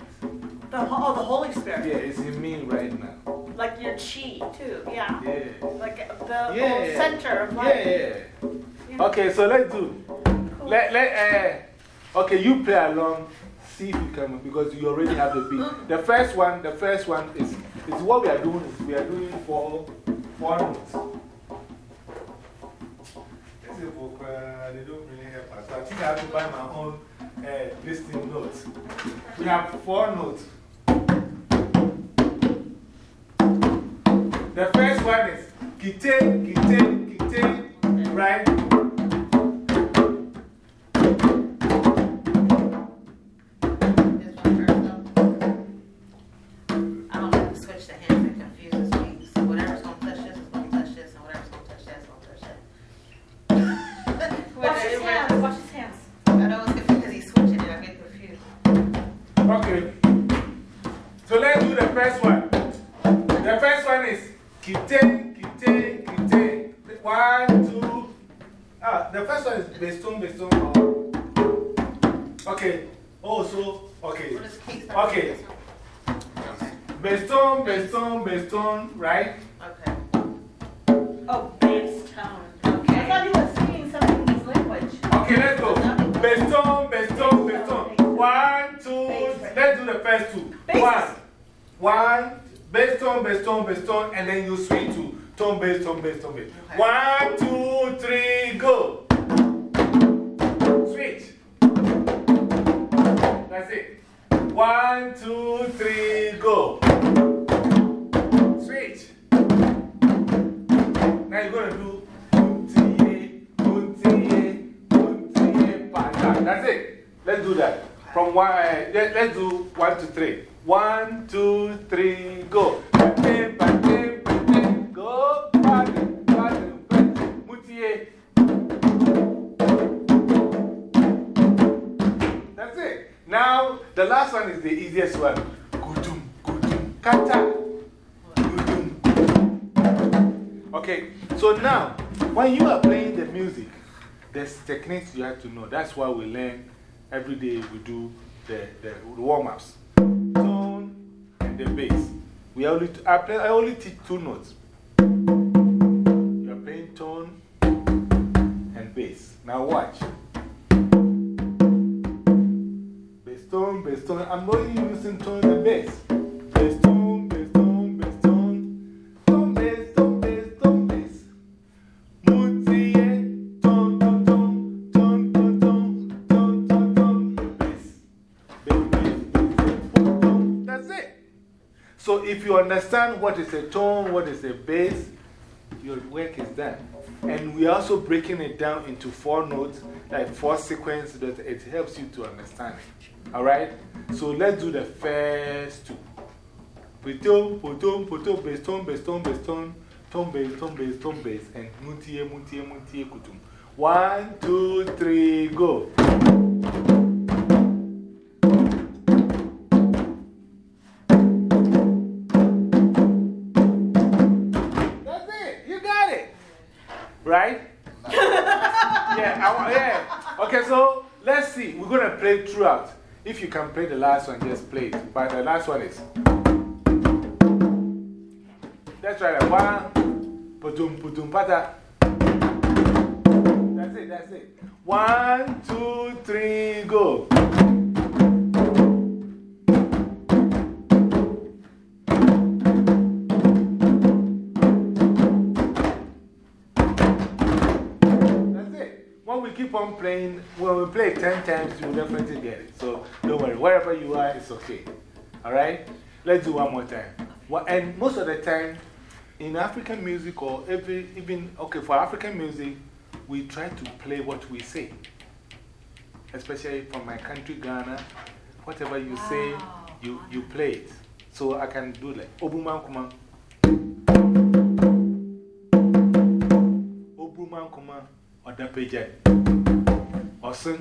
The, oh, the Holy Spirit. Yeah, it's in me right now. Like your chi, too. Yeah. Yeah. Like the Yeah. whole center of life. yeah. Yeah. Okay, so let's do. Let, let, uh, okay, you play along, see if you can, because you already have the beat. The first one, the first one is, is what we are doing, is we are doing four, notes. This is for, uh, they don't really help us. I think I have to buy my own uh, listening notes. We have four notes. The first one is kite, kite, kite, right? Every day we do the, the warm ups tone and the bass. We only, I, play, I only teach two notes. You are playing tone and bass. Now, watch. Bass tone, bass tone. I'm only using tone and bass. Bass if you understand what is a tone, what is a bass, your work is done. And we are also breaking it down into four notes, like four sequences, that it helps you to understand it. All right? So let's do the first two. Potom, potom, potom, bass tone, bass tone, bass tone, tone, bass, tone, bass, tone, bass, and mutie, mutie, mutie, kutum. One, two, three, go. Okay, so let's see. We're going to play throughout. If you can play the last one, just play it. But the last one is. Let's try that. One, pata. That's it, that's it. One, two, three, go. On playing, when we play 10 times, you'll definitely get it. So don't worry, wherever you are, it's okay. Alright? Let's do one more time. Well, and most of the time, in African music, or every, even, okay, for African music, we try to play what we say. Especially from my country, Ghana. Whatever you say, you, you play it. So I can do like Obuman Kuma. Obuman Kuma, or Dapeja. Osun.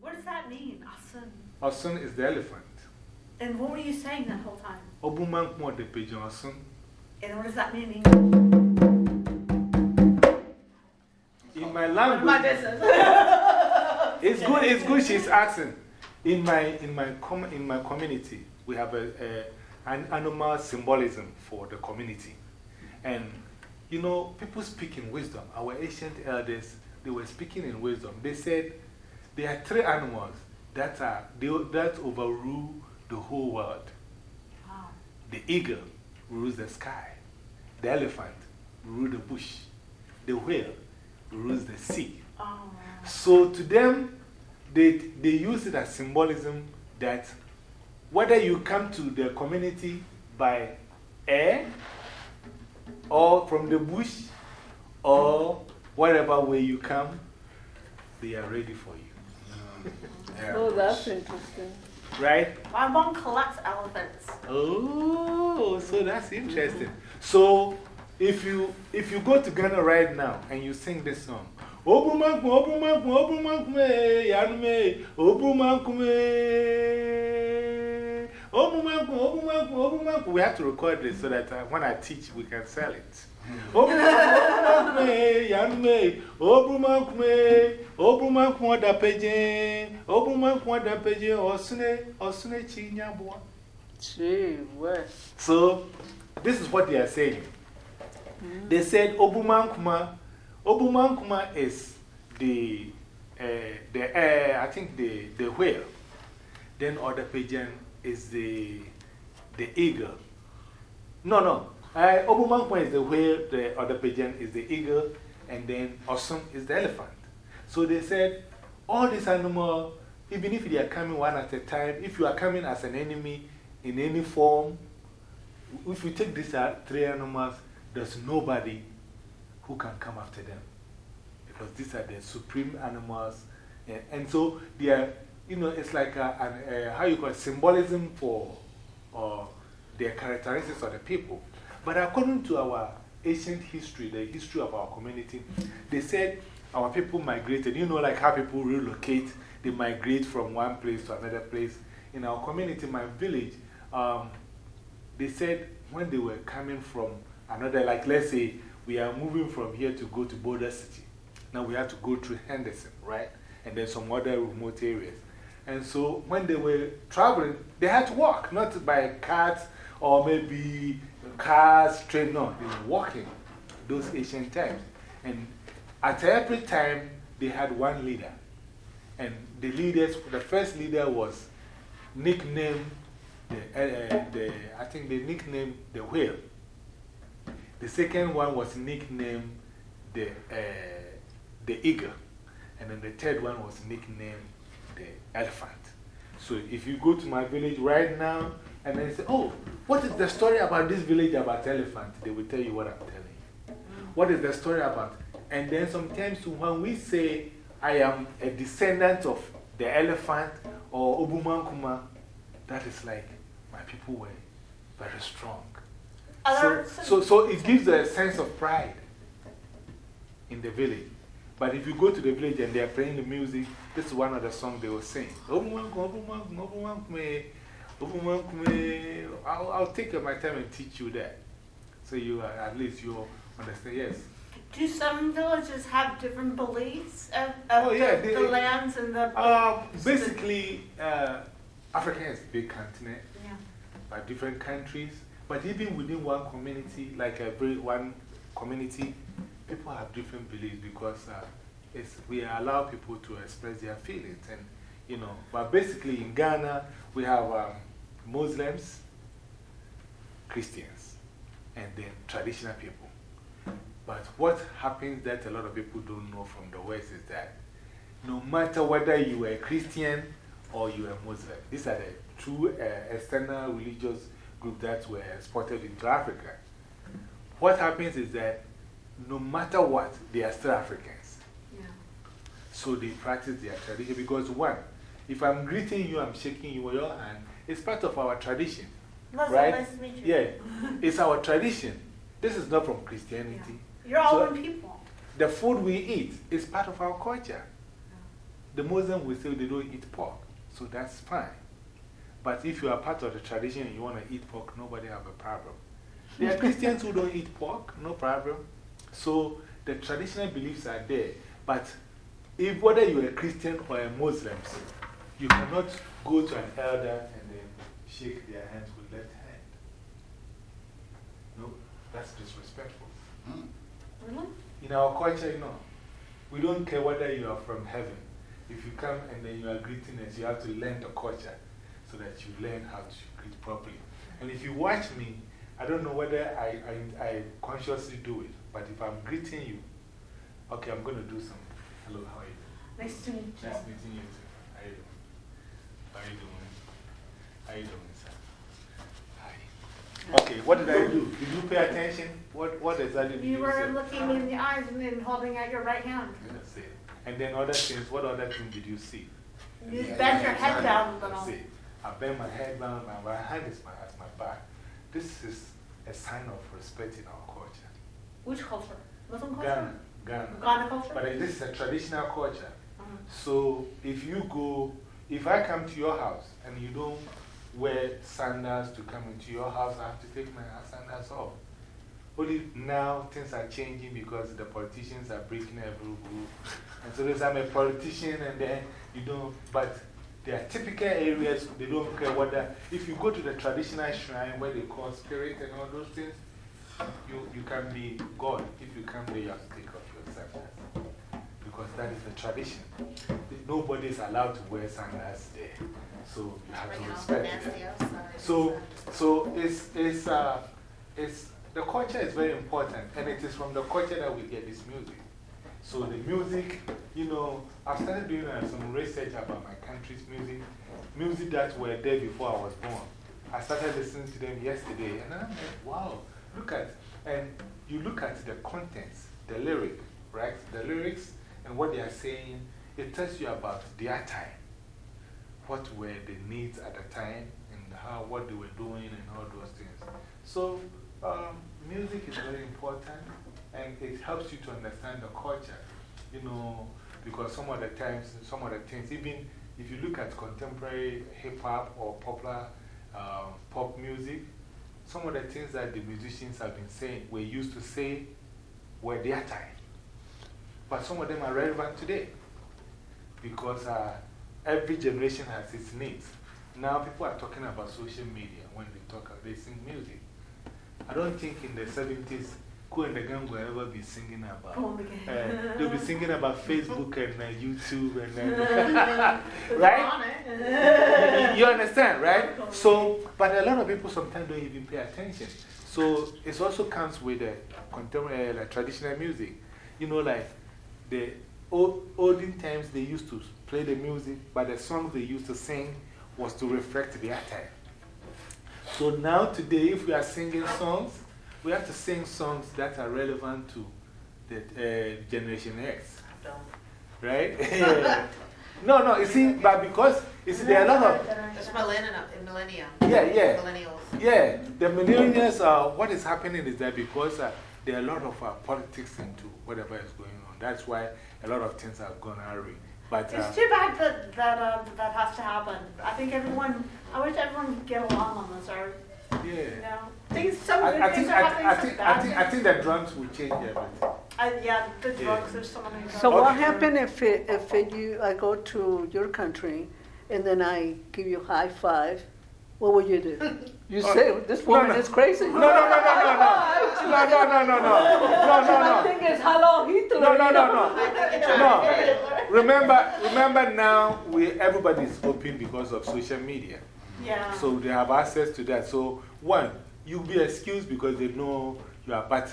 What does that mean, Asun? Osun is the elephant. And what were you saying that whole time? Obuman Kuma, Dapeja, Osun. And what does that mean in English? In my my language, business. it's good, it's good she's asking. In my, in my, com in my community, we have a, a, an animal symbolism for the community. And, you know, people speak in wisdom. Our ancient elders, they were speaking in wisdom. They said there are three animals that, are, they, that overrule the whole world. The eagle rules the sky, the elephant rules the bush, the whale rules the sea. Oh, So to them, they, they use it as symbolism that whether you come to the community by air or from the bush or whatever way you come, they are ready for you. Oh, that's interesting. Right? my mom collects elephants. Oh, so that's interesting. So, if you, if you go to Ghana right now and you sing this song, Obumankume, Obumankume, Obumankume, Yanume, Obumankume, Obumankume, Obumankume, Obumankume. We have to record this so that uh, when I teach, we can sell it. Obumankume, Yanume, Obumankume, Obumankume, Dapeje, Obumankume, Dapeje, Osune, Osune, Chinyabua. Gee, whiz. So, this is what they are saying. They said Obumankuma, Obumankuma is the, uh, the uh, I think the, the whale. Then other pigeon is the, the eagle. No, no. Uh, Obumankuma is the whale, the other pigeon is the eagle, and then Osum is the elephant. So they said all these animals, even if they are coming one at a time, if you are coming as an enemy in any form, if you take these three animals, there's nobody who can come after them. Because these are the supreme animals. And, and so they are, you know, it's like a, a, how you call it, symbolism for uh, their characteristics of the people. But according to our ancient history, the history of our community, they said our people migrated. You know, like how people relocate, they migrate from one place to another place. In our community, my village, um, they said when they were coming from another, like let's say we are moving from here to go to Boulder City. Now we have to go through Henderson, right? And then some other remote areas. And so when they were traveling, they had to walk, not by cars or maybe cars, train, no, they were walking those ancient times. And at every time, they had one leader. And the leaders, the first leader was nicknamed, the, uh, the, I think they nicknamed the whale. The second one was nicknamed the, uh, the eagle. And then the third one was nicknamed the elephant. So if you go to my village right now and then say, Oh, what is the story about this village about elephant? They will tell you what I'm telling you. Mm. What is the story about? And then sometimes when we say, I am a descendant of the elephant or Obumankuma, that is like my people were very strong. So, so, so it gives a sense of pride in the village. But if you go to the village and they are playing the music, this is one of the songs they will sing. I'll, I'll take my time and teach you that. So you at least you understand. Yes. Do some villages have different beliefs of, of Oh, yeah, the, they- the lands and the. Um, basically, uh, Africa is a big continent. Yeah. by different countries. But even within one community, like a one community, people have different beliefs because uh, we allow people to express their feelings. And, you know, but basically in Ghana, we have um, Muslims, Christians, and then traditional people. But what happens that a lot of people don't know from the West is that no matter whether you are a Christian or you are a Muslim, these are the two uh, external religious groups that were exported into Africa. What happens is that no matter what, they are still Africans. Yeah. So they practice their tradition because, one, if I'm greeting you, I'm shaking you with your hand, it's part of our tradition. Right? nice to meet you. Yeah, it's our tradition. This is not from Christianity. You're all So- people. The food we eat is part of our culture. The Muslim will say they don't eat pork, so that's fine. But if you are part of the tradition and you want to eat pork, nobody have a problem. There are Christians who don't eat pork, no problem. So the traditional beliefs are there. But if whether you're a Christian or a Muslim, you cannot go to an elder and then shake their hands with left hand. No, that's disrespectful. Really? In our culture, you know, we don't care whether you are from heaven. If you come and then you are greeting us, you have to learn the culture so that you learn how to greet properly. And if you watch me, I don't know whether I, I, I consciously do it, but if I'm greeting you, okay, I'm going to do some. Hello, how are you? Nice to meet you. Nice meeting you too. How are you doing? How are you doing? How are you doing, sir? Hi. Okay, what did I do? Did you pay attention? What, what exactly did you, You were looking in the eyes and then holding out your right hand. That's it. And then other things, what other things did you see? You Yeah, bent yeah, your head down a little. it. I bent my head down, my right hand is my, at my back. This is a sign of respect in our. Which culture? Muslim culture? Ghana, Ghana. Ghana culture? But this is a traditional culture. Uh-huh. So if you go, if I come to your house and you don't wear sandals to come into your house, I have to take my sandals off. Only now things are changing because the politicians are breaking every rule. And so there's, I'm a politician and then you don't, but there are typical areas they don't care whether, if you go to the traditional shrine where they call spirit and all those things, you, you can be God. If you there, you have to take off your sandals. Because that is the tradition. Nobody is allowed to wear sandals there. So you have to Bring all the respect it. So, so it's, it's, uh, it's, the culture is very important, and it is from the culture that we get this music. So the music, you know, I started doing uh, some research about my country's music, music that were there before I was born. I started listening to them yesterday, and I'm like, wow, look at, and you look at the contents, the lyric, right? The lyrics and what they are saying, it tells you about their time what were the needs at the time and how, what they were doing and all those things. So, um, music is very important and it helps you to understand the culture, you know, because some of the times, some of the things, even if you look at contemporary hip hop or popular um, pop music, some of the things that the musicians have been saying, were used to say, were their time. But some of them are relevant today because uh, every generation has its needs. Now people are talking about social media when they talk, about they sing music. I don't think in the 70s, Kool and the Gang will ever be singing about. Oh, okay. Uh, they'll be singing about Facebook and uh, YouTube and uh, right? You understand, right? So, but a lot of people sometimes don't even pay attention. So, it also comes with the contemporary, uh, like traditional music. You know, like the old, olden times, they used to play the music, but the songs they used to sing was to reflect their time. So now, today, if we are singing songs, we have to sing songs that are relevant to the uh, Generation X Don't. right? no, no, you see, but because you see, there are a lot of, It's millennium, millennium. yeah, yeah, Millennials. yeah. The millennials, uh, what is happening is that because uh, there are a lot of uh, politics into whatever is going on. That's why a lot of things have gone awry. But uh, It's too bad that, that, uh, that has to happen. I think everyone, I wish everyone would get along on this earth. You yeah. know, things, some good I, I, things think, are happening, I, some think, I, think, I think the drugs will change everything. I, yeah, the Yeah. drugs, there's so many drugs. So, what Okay. happens if, it, if it, you, I go to your country and then I give you high five What would you do? You say, this woman no. is crazy. No, no, no, no, no, no. No, no, no, no, no. No, no, My no. thing is, hello, Hitler. No, no, you no, know? no. No. Remember, remember now, we, everybody is open because of social media. Yeah. So they have access to that. So, one, you'll be excused because they know you are. But,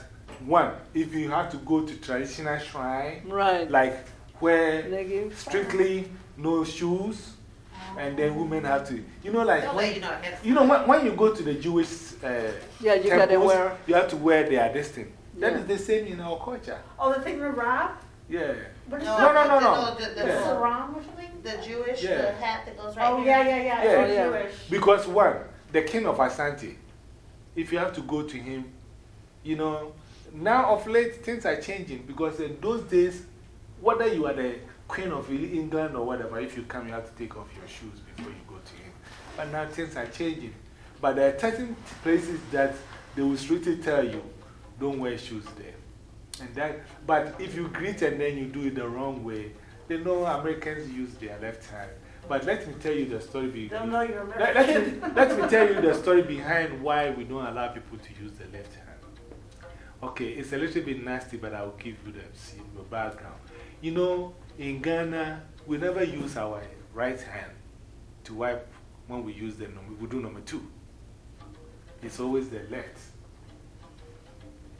one, if you have to go to traditional shrine, Right. like where strictly no shoes, and then women have to, you know, like They'll when, you know you know, when, when you go to the Jewish uh, Yeah, you temples, wear- you have to wear their this thing. That Yeah. is the same in our culture. Oh, the thing with Rob? Yeah. What is No, No, that? no, no, no. The, the, The Yeah. sarong or something? the Jewish, Yeah. the hat that goes right Oh, here. yeah, yeah, yeah. Yeah. It's Yeah. Jewish. Because, one, the king of Asante, if you have to go to him, you know, now of late things are changing because in those days, whether you are the queen of England or whatever, if you come, you have to take off your shoes before you go to him. But now things are changing. But there are certain places that they will strictly tell you, don't wear shoes there. And that, but if you greet and then you do it the wrong way, they know Americans use their left hand. But let me tell you the story. Be, They'll know you're let, let, me, let me tell you the story behind why we don't allow people to use the left hand. Okay, it's a little bit nasty, but I'll give you the, see, the background. You know, in Ghana, we never use our right hand to wipe when we use the number, we do number two. It's always the left.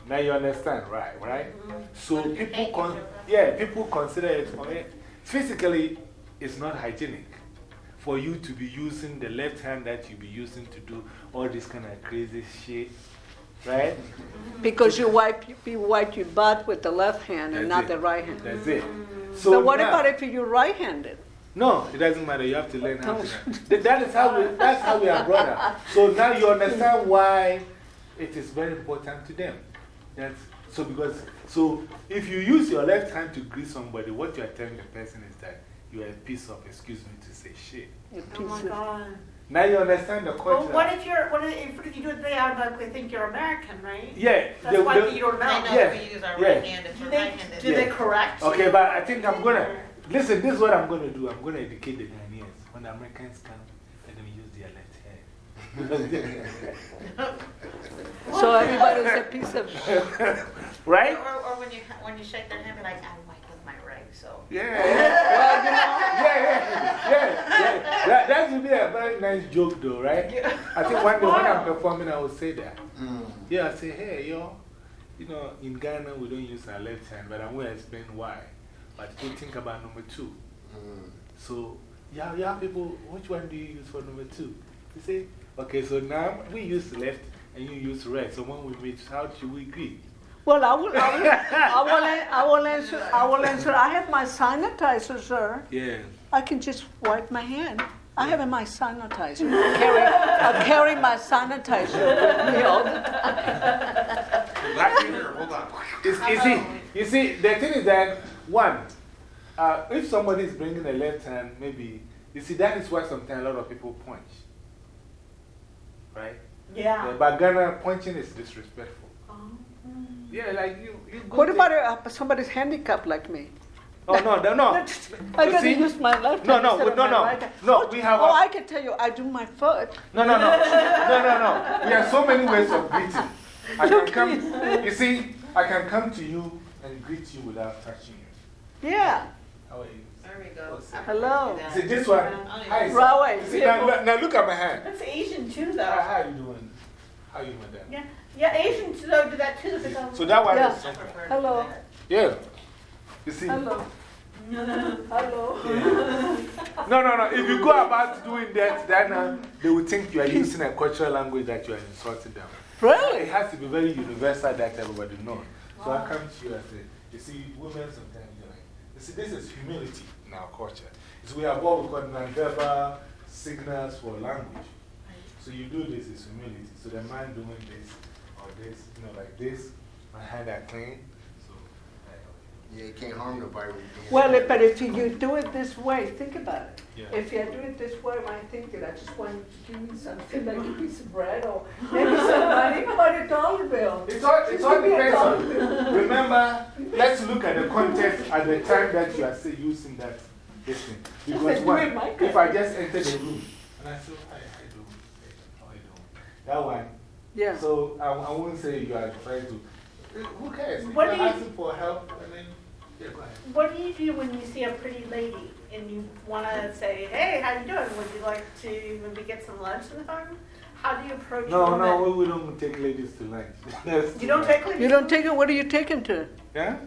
Now you understand, right? Right? So people, con yeah, people consider it, okay, physically, it's not hygienic for you to be using the left hand that you be using to do all this kind of crazy shit, right? Because you wipe, you wipe your butt with the left hand and That's not it. the right hand. That's it. So But what now- about if you're right handed? No, it doesn't matter. You have to learn how to. Th- That is how we, that's how we are brought up. So now you understand why it is very important to them. That's, so, because, so if you use your left hand to greet somebody, what you are telling the person is that you are a piece of, excuse me to say shit. You Oh my piece God. Now you understand the Well, culture. what if you're, what if, if you do it, they automatically think you're American, right? yeah. That's the- why the- you don't They know. know Yes, we use our yes. right hand if Do we're they, right-handed. do they Yeah. correct you? Okay, but I think I'm gonna, listen, this is what I'm gonna do. I'm gonna educate the Ghanaians. When the Americans come, let them use their left hand. So everybody's a piece of. right? Or, or when, you, when you shake their hand, be like, I wipe with my right, so. Yeah, yeah, yeah, yeah, yeah, yeah. That, that would be a very nice joke, though, right? I think one day when I'm performing, I will say that. Mm. Yeah, I say, hey, yo, you know, in Ghana, we don't use our left hand, but I'm going to explain why. But don't think about number two. Mm. So, yeah, yeah, people, which one do you use for number two? You say, okay, so now we use left and you use right. So when we meet, how should we greet? Well, I will, I will, I will, I will answer, I will answer. I have my sanitizer, sir. Yeah. I can just wipe my hand. I have my sanitizer. I carry, I carry my sanitizer with me all the time. Right here, hold on. It's easy. You see, the thing is that, one, uh, if somebody is bringing a left hand, maybe, you see, that is why sometimes a lot of people punch. Right? Yeah. But Ghana, punching is disrespectful. Yeah, like you. you go What to- about uh, somebody's handicapped like me? Oh, no, no, no. I You gotta use my left No, hand no, instead no, no. No, Oh, we have Oh, a- I can tell you, I do my foot. No, no, no. No, no, no. We have so many ways of greeting. I can come, you see, I can come to you and greet you without touching you. Yeah. How are you? There we go. What's Hello. prefer to See, this one. Hi, sir. Right See, now, look- now look at my hand. That's Asian too, though. how are you doing? How are you, madam? Yeah, yeah, Asians though do that too. They So that one Yeah. is I simple. prefer to do Hello. Yeah. You see? Hello. Hello. No, no, no. If you go about doing that, then uh, they will think you are using a cultural language that you are insulting them. Really? It has to be very universal that everybody knows. So I come to you and say, you see, women sometimes they're like, you see, this is humility in our culture. So we have what we call nonverbal signals for language. So you do this is humility. So the man doing this or this, you know, like this, my hand are clean. So, like, Yeah, you can't harm nobody with your hands. Well, but if you do it this way, think about it. Yeah. If you do it this way, I think that I just want to give me something like a piece of bread or maybe some money for a dollar bill. It's all, it's all Give me a depends on. Remember, let's look at the context at the time that you are still using that this thing. Because do one, it my if I just enter the room and I say, hi, how you doing? That one. Yeah. So I, I won't say you are trying to. Who cares? If What you're do you- asking for help, I mean, yeah, go ahead. What do you do when you see a pretty lady and you want to say, hey, how you doing? Would you like to maybe get some lunch in the garden? How do you approach No, no, we, we don't take ladies to lunch. You don't take ladies? You don't take them? what do you take him to? Yeah?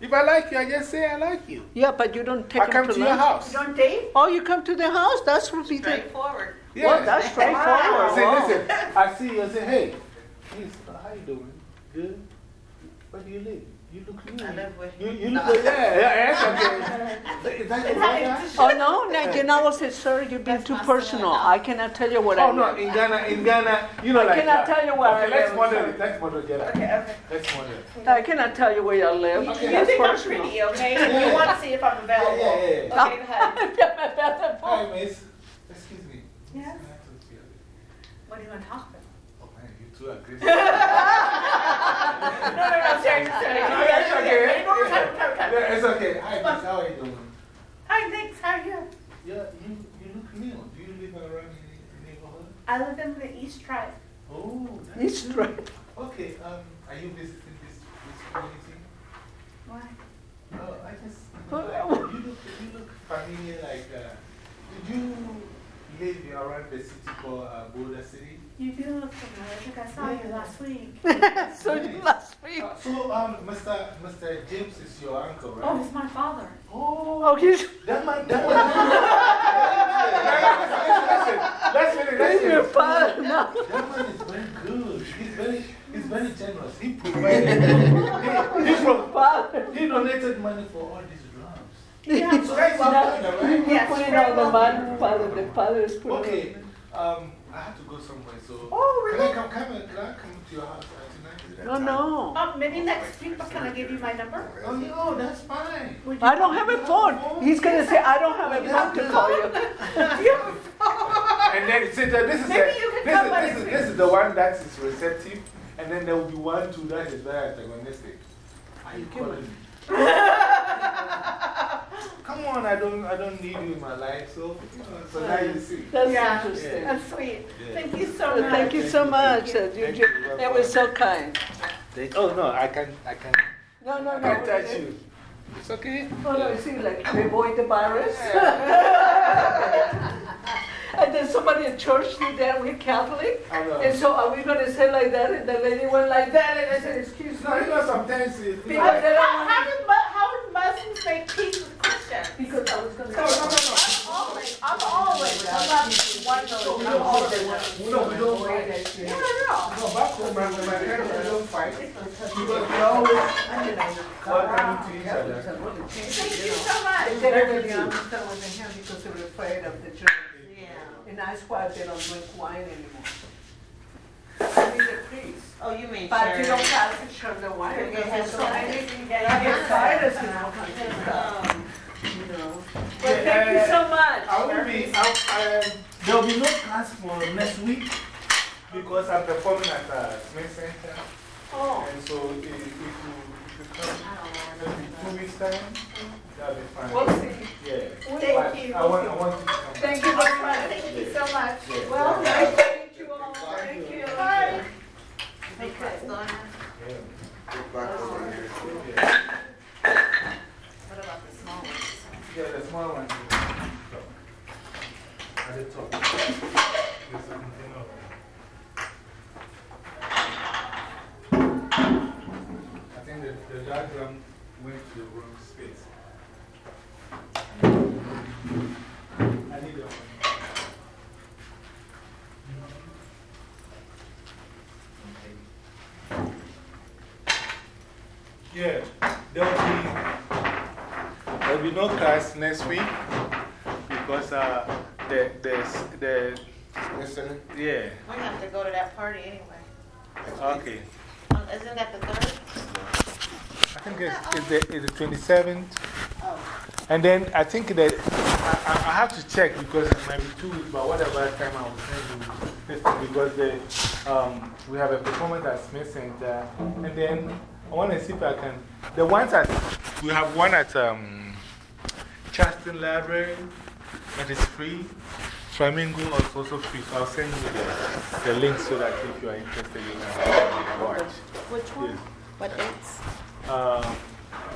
If I like you, I just say I like you. Yeah, but you don't take I him come to to your lunch. house. You don't date? Oh, you come to the house? That's what we think. Straightforward. Yeah. Well, that's straightforward. Say, Wow. listen, I see you, I say, hey, hey, how you doing? Good? Where do you live? You look new. I live with You, you No. look, yeah, yeah, that's okay. Is that your brother? Oh, no, no, you know what, sir, you've been That's too personal. son. I cannot tell you what oh, I Oh, no, in Ghana, in Ghana, you know, I like. cannot that. tell you where I okay, let's live, model sorry. it. Let's model it. Okay, okay. Let's model it. I cannot tell you where I live. You That's think I'm pretty, okay? And Yeah. you want to see if I'm available. Yeah, yeah, yeah. Okay, go ahead. Hi, miss. Excuse me. Yes? Can I talk to you? What do you want to talk about? Man, you two are crazy. No, no, no, sorry, sorry. No, that's okay. One more time, one more time. Yeah, it's okay. Hi, miss. How are you doing? Hi, thanks. How are you? Yeah, you, you look new. Do you live around in the neighborhood? I live in the East Drive. Oh, that's He's good. straight. Okay, um, are you visiting this, this community? Why? Oh, I just, like, you look, you look familiar, like, uh, did you live around the city called uh, Boulder City? You do look familiar. I think I saw you last week. So you last week. Uh, so, um, Mr. Mr. James is your uncle, right? Oh, he's my father. Oh, Oh, he's, that man, that man. Let's finish, let's he's your finish. father now. That man is very good. He's very, he's very generous. He provided, he, he, pro- Father. he donated money for all these drums. Yeah, So that's my father, right? Yes, Putting very all the well. money, father, the father is putting. Okay, um, I have to go somewhere, so. Oh, Can I come, come, and- can I come to your house tonight? No, no. Oh, maybe next week, but can I give you my number? Oh, no, that's fine. I don't have a phone. He's going to say, I don't have a phone to call you. And then, see, that this is, Maybe the, you can this, come is, this, is, this is the one that is receptive, and then there will be one, two that is very antagonistic. Are you calling me? Come on, I don't, I don't need you in my life, so, so now you see. That's Yeah. interesting. That's sweet. Yeah. Thank you so much. Thank you so much. uh, you Thank you. That was so kind. Thank- Oh, no, I can, I can, No, no, I no. can touch you. It's okay. Oh, no, you see, like, to avoid the virus. and then somebody in church did that, we're Catholic. And so are we going to say like that? And the lady went like that, and I said, excuse me. No, you know, sometimes it's, you Because like, they don't How, want how, did, how did Muslims make peace with Christians? Because I was going to No, no, no, say. I'm always, I'm always, I'm not one of we those. don't, I'm always we one. don't, we don't, we don't fight. No, no, no. No, back home, my, my parents, we don't fight. Because we always welcome to each other. Thank you so much. They said everything I understand was in him because they were afraid of the church. Yeah. And that's why they don't drink wine anymore. I mean, the priest. Oh, you mean But you don't charity. have to share the wine. Okay, because that's there's so many Yeah, you get virus and all kinds of stuff, Um, you know. Yeah, Well, thank you uh, so much. I will be, I, I, there will be no class for next week because I'm performing at the Smith Center. Oh. And so if, if, you, two weeks time, that'll be fine. We'll see. Yeah. Thank you. I want, I want. Thank you very much. Thank you so much. Yeah. Well, nice to meet you all. Thank you. Bye. big cuts going on. Yeah. Back over here. What about the small ones? Yeah, the small one. So, At the top. There's something up. I think the, the diagram went to the wrong space. I need that one. Yeah, there will be, there will be no class next week because uh, the, the, the, Listening? yeah, We have to go to that party anyway. okay. Um, Isn't that the third? I think it's, it's, the, it's the 27th. Oh. And then I think that I, I have to check because it might be two weeks, but whatever time I will send you this thing because the, um, we have a performance at Smith Center. And then I want to see if I can. The ones at, we have one at um, Charleston Library that is free. Flamingo is also free, so I'll send you the, the link so that if you are interested, you can watch. Which one? Yes. What dates? Uh,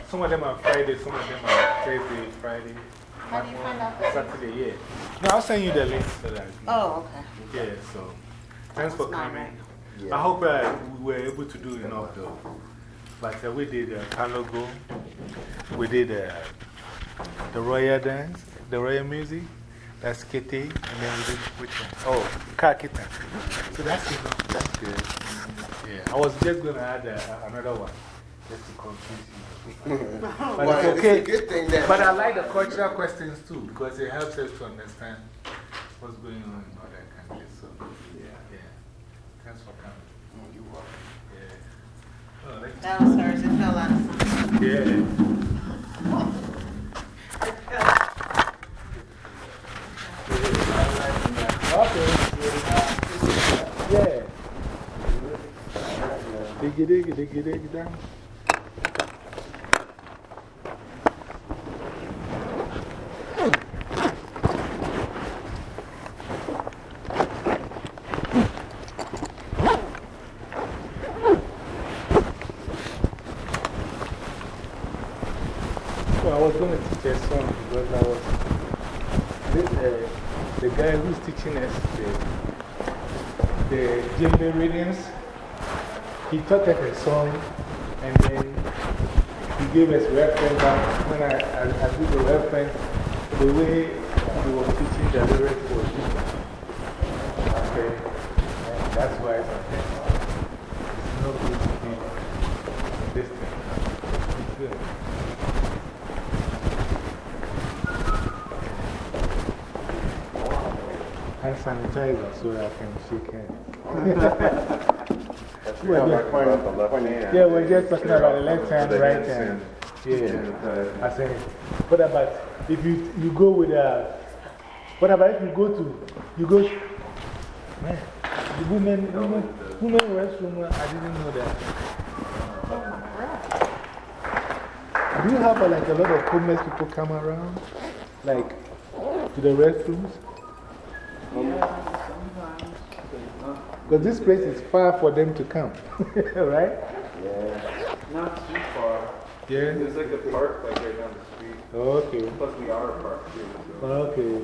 some of them are Friday, some of them are Thursday, Friday. How do you find out? Saturday, yeah. No, I'll send you the link so that. Oh, okay. Yeah, so thanks for It's coming. Yeah. I hope uh, we were able to do enough though. But uh, we did uh, Kpanlogo, we did uh, the royal dance, the royal music, that's Kete, and then we did which one? Oh, Kakita. So that's enough. That's good. Yeah, I was just going to add uh, another one just to confuse you. but Well, it's it's okay. a good thing that. But I like the cultural questions too because it helps us to understand what's going on in other countries. So, yeah. yeah. Thanks for coming. You are. Yeah. Oh, let's- That was hers, it fell out of something. yeah. Okay. Yeah. Diggy, diggy, diggy, diggy, down. So I was going to teach a song because I was. This, uh, the guy who's teaching us the, the Jimmy readings, he taught us a song and then he gave us reference. When I, I, I did the reference, the way he was teaching the lyrics was different. Okay? And that's why okay. It's not good to be this thing. It's good. hand sanitizer so I can shake hands. Actually, I'm talking about the left hand. Yeah, we're just talking about the left hand, right hand. Yeah. I said, what about if you, you go with a. What about if you go to. You go. Man, the women, women, women restroom, I didn't know that. Do you have uh, like a lot of homeless people come around? Like to the restrooms? Because this place is far for them to come, right? Yeah. Not too far. Yeah. There's like a park like right down the street. Okay. Plus we are a park too. So. Okay.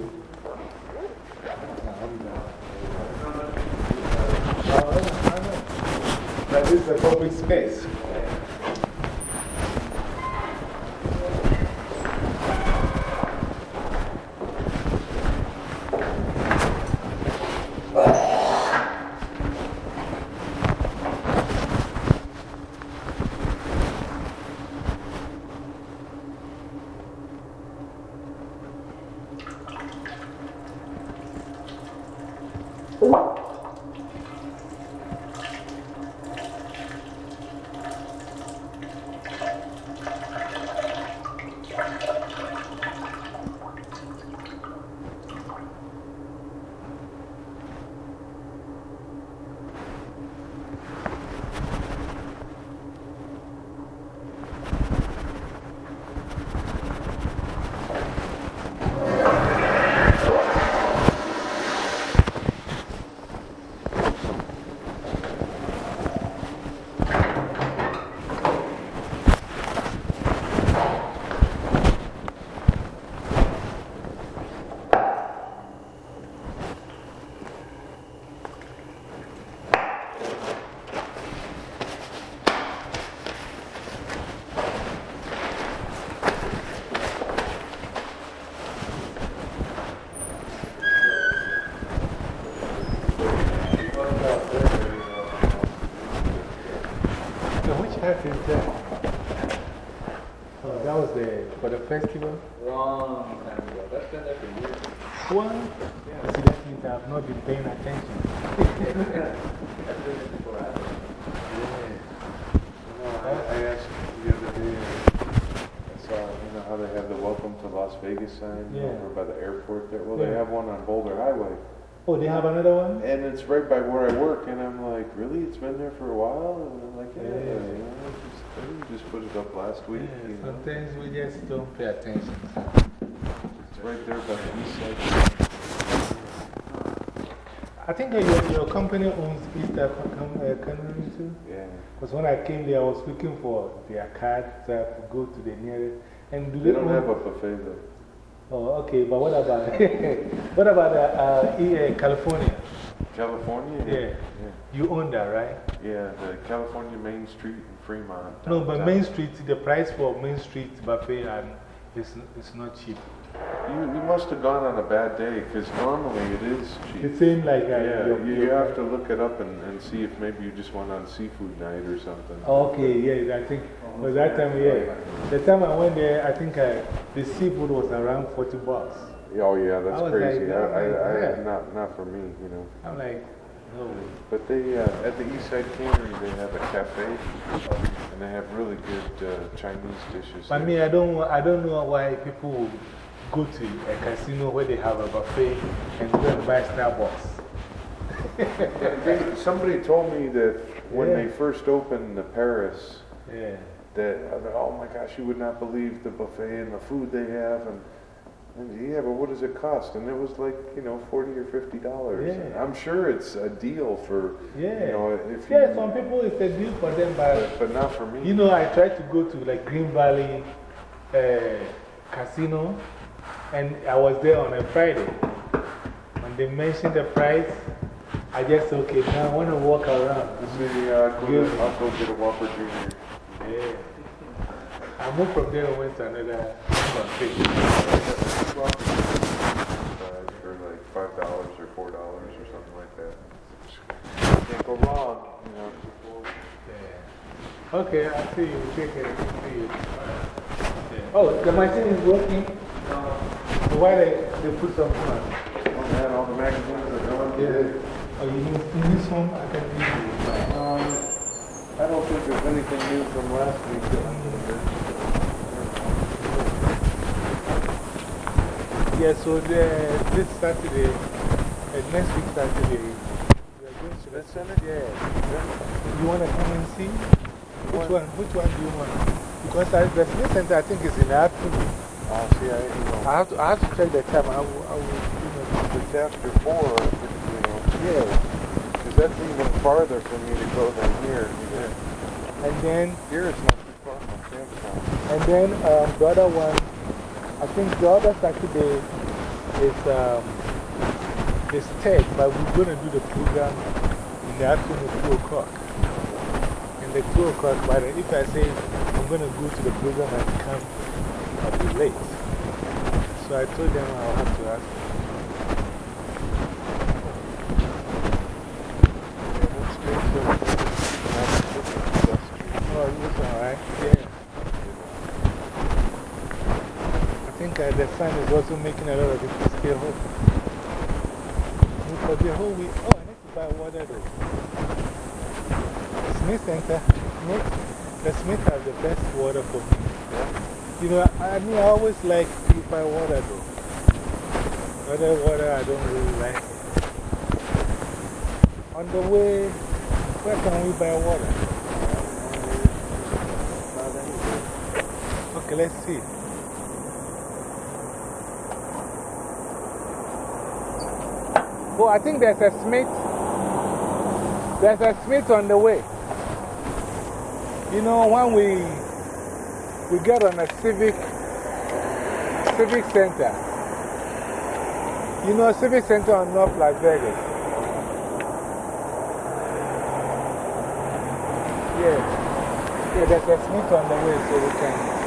But uh, this is a public space. It's right by where I work, and I'm like, really? It's been there for a while? And I'm like, yeah, Yeah. you know, just, I just put it up last week. Yeah, you know. sometimes we just don't pay attention. It's right there by the east side. I think your, your company owns com- uh, Cannery too? Yeah. Because when I came there, I was looking for their card so I could go to the nearest. And do They don't have a buffet though. Oh, okay, but what about, what about uh, uh, California? California? Yeah. You own that, right? Yeah, the California Main Street in Fremont. No, but. Main Street, the price for Main Street buffet and is, is not cheap. You, you must have gone on a bad day because normally it is cheap. The same like uh, Yeah, you, your- you have to look it up and, and see if maybe you just went on seafood night or something. Okay, yeah, I think, but that time, yeah. The time I went there, I think uh, the seafood was around 40 bucks. Oh, yeah, that's I crazy. like, I, I, I, God. not, not for me, you know. I'm like, no. But they, uh, at the East Side Cannery, they have a cafe and they have really good uh, Chinese dishes. But there. me, I don't, I don't know why people go to a casino where they have a buffet and go and buy Starbucks. They- Somebody told me that when Yeah. they first opened the Paris, Yeah. that, uh, oh my gosh, you would not believe the buffet and the food they have. And, and yeah, but what does it cost? And it was like, you know, 40 or $50. Yeah. I'm sure it's a deal for, Yeah. you know, if you. Yeah, some people, it's a deal for them, but But, but not for me. You know, I tried to go to like Green Valley uh, Casino, and I was there on a Friday. When they mentioned the price, I just said, okay, now I want to walk around. See, uh, I'll, go Good. get, I'll go get a Whopper Junior. Yeah. I moved from there and went to another. For like five dollars or four dollars or something like that. Can't go wrong, you know. Yeah. Okay, I see you. Take care. See you. Oh, the machine is working. So why they, they put some on? Oh man, all the magazines are gone. Yeah. Oh, you need, you need some? I can give you. Um, I don't think there's anything new from last week. Yeah, so the, this Saturday, uh, next week Saturday, we are going to the. Yeah. You want to come and see? Which one, which one do you want? Because I, the Smith Center, I think, is in the afternoon. Oh, see, I, you know, I have to, I have to check the time. I will, I will you know, it's after four, you know, yeah. because that's even farther for me to go than here. And then, Here it's not too far from Samstown. and then um, the other one, I think the other Saturday is um, is tech, but we're going to do the program in the afternoon, at 2 o'clock. And the 2 o'clock, but if I say I'm going to go to the program and come, I'll be late. So I told them I'll have to ask. Oh, it was all right. Yeah. I think the sun is also making a lot of people stay home. For the whole week. Oh, I need to buy water though. Smith Center. Smith, the Smith has the best water for me. You know, I, I mean, I always like to purified water though. Other water, I don't really like it. On the way, where can we buy water? Okay, let's see. Oh, I think there's a Smith. There's a Smith on the way. You know, when we, we get on a civic, civic center, you know, a civic center on North Las Vegas. Yeah. Yeah, there's a Smith on the way, so we can.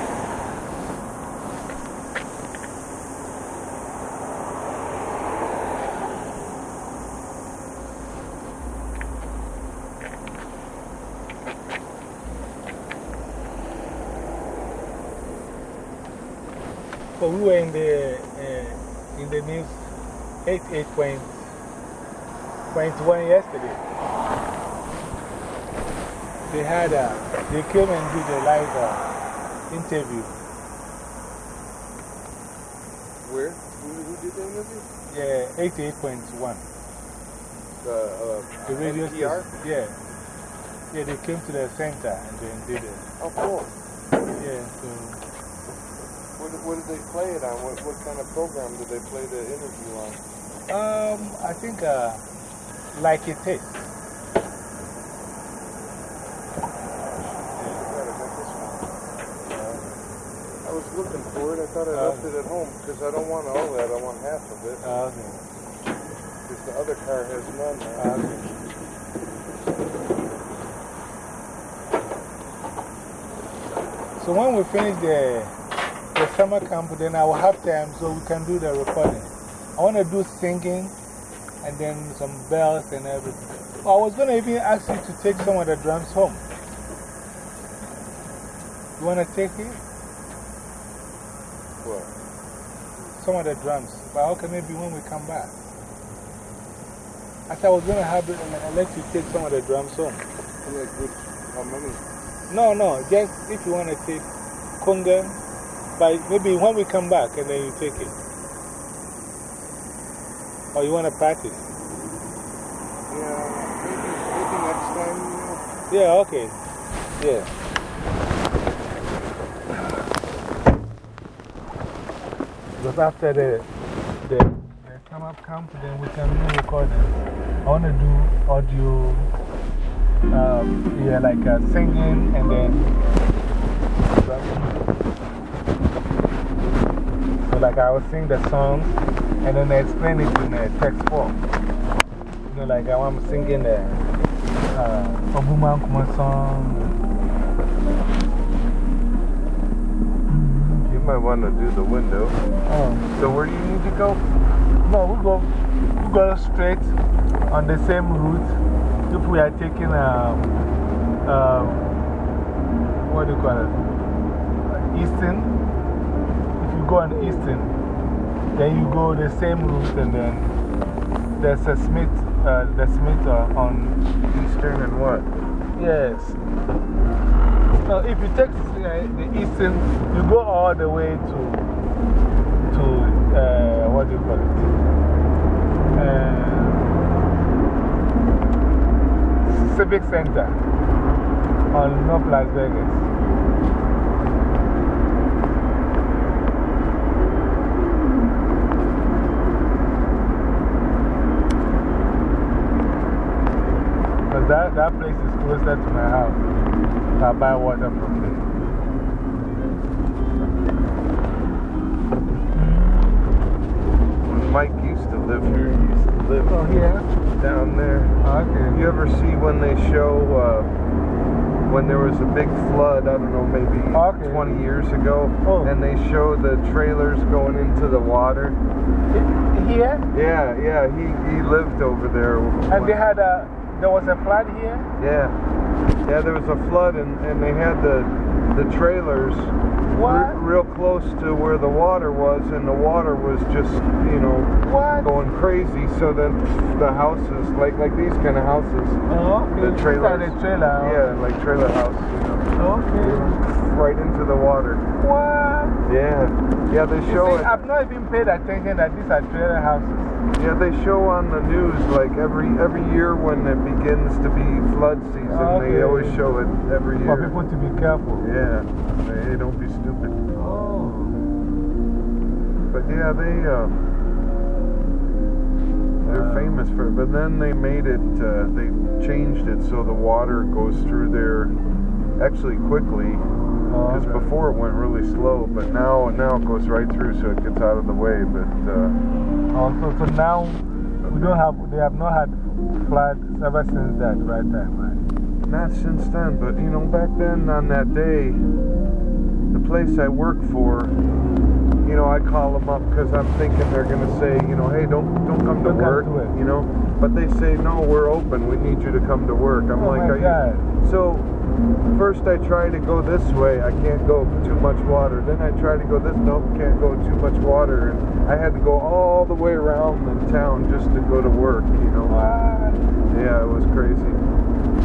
So we were in the, uh, in the news 88.1 yesterday. They had a, they came and did a live uh, interview. Where? Who, did the interview? Yeah, 88.1. The, uh, The radio NPR? station. Yeah. Yeah, they came to the center and then did it. Oh, cool. Yeah, so. What, did they play it on? What, what kind of program did they play the interview on? Um, I think uh, like it is. I was looking for it. I thought I left it at home because I don't want all that. I want half of it. Ah, Okay. Because the other car has none. Okay. So when we finish the summer camp, then I will have time so we can do the recording. I want to do singing and then some bells and everything. I was going to even ask you to take some of the drums home. You want to take it? What? Some of the drums. But okay, maybe when we come back. I said I was going to have it and I'll let you take some of the drums home. Like which, how many? No, no, just if you want to take conga, but maybe when we come back and then you take it. Or you want to practice? Yeah, maybe, maybe next time. Yeah, okay. Yeah. Because after the, the, the come up camp, then we can do recording. I want to do audio, um, yeah, like uh, singing and then. So, like, I will sing the songs and then I explain it in a text form. You know, like I'm singing the uh, Obuma Kuma song. You might want to do the window. Oh. So, where do you need to go? No, we go, we go straight on the same route. If we are taking, um, um, what do you call it? Eastern. Go on Eastern, then you go the same route and then there's a Smith, uh, the Smith uh, on Eastern and what? Yes. No, if you take uh, the eastern, you go all the way to, to uh, what do you call it? Uh, Civic Center on North Las Vegas. That, that place is closer to my house. I buy water from there. When Mike used to live here, he used to live Oh, yeah? down there. Okay. You ever see when they show uh, when there was a big flood, I don't know, maybe Okay. 20 years ago, Oh. and they show the trailers going into the water? Here? Yeah, yeah, he, he lived over there. And they had a, there was a flood here? Yeah. Yeah, there was a flood, and, and they had the, the trailers What? Re- real close to where the water was, and the water was just, you know, What? going crazy. So then the houses, like, like these kind of houses, Oh, okay. the trailers. trailer. Yeah, like trailer house, you know, Okay. right into the water. What? Yeah. Yeah, they show see, it. I've not even paid attention that these are trailer houses. Yeah, they show on the news like every every year when it begins to be flood season. They always show it every For year. people to be careful. Yeah, hey, don't be stupid. Oh. But yeah, they uh, they're Wow. famous for it. But then they made it. Uh, they changed it so the water goes through there actually quickly. Oh, Because okay. before it went really slow, but now now it goes right through, so it gets out of the way. But uh, Oh, so, so now we don't have, they have not had floods ever since that right time, right? Not since then, but you know, back then on that day, the place I work for, you know, I call them up because I'm thinking they're going to say, you know, hey, don't don't come to Don't come work, to it. you know. But they say, no, we're open. We need you to come to work. I'm Oh like, are God. you? So first I try to go this way. I can't go too much water. Then I try to go this. Nope, can't go too much water. And I had to go all the way around the town just to go to work. You know. What? Yeah, it was crazy.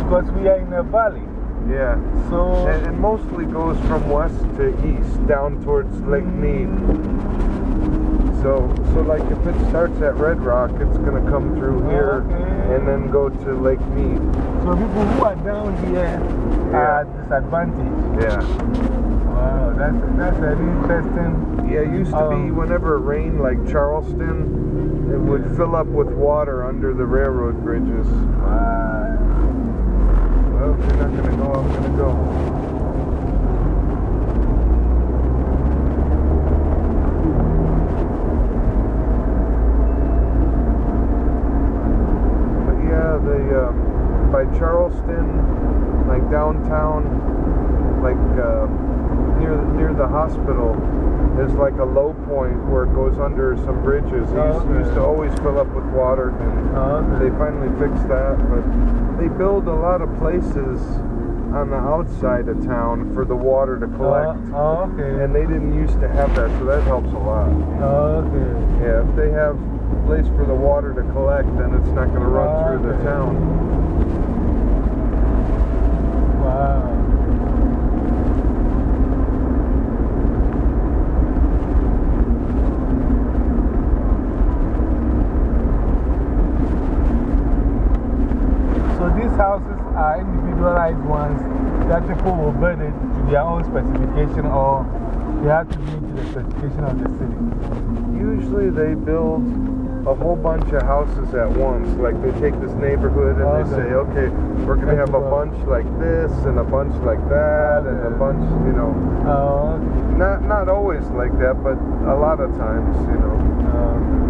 Because we are in a valley. Yeah. So, And it mostly goes from west to east, down towards Lake Mead. So, so like if it starts at Red Rock, it's gonna come through here Okay. and then go to Lake Mead. so people who are down here are disadvantaged. Yeah. Wow, that's, that's an interesting. Yeah, it used to be Um, whenever it rained, like Charleston, it would fill up with water under the railroad bridges. Wow. You're not going to go, I'm going to go. The, um, by Charleston, like downtown, like uh, near, near the hospital, is like a low point where it goes under some bridges. It used, Okay. used to always fill up with water, and Oh, okay. they finally fixed that. But they build a lot of places on the outside of town for the water to collect. Oh, okay. And they didn't used to have that, so that helps a lot. Okay. Yeah, if they have a place for the water to collect, then it's not going to run through the town. Wow. So these houses are individualized ones that people will build it to their own specification or they have to meet the specification of the city. Usually they build a whole bunch of houses at once. Like they take this neighborhood and they say, okay, we're going to have a bunch like this and a bunch like that and a bunch, you know. Oh, okay. Not, not always like that, but a lot of times, you know. Uh,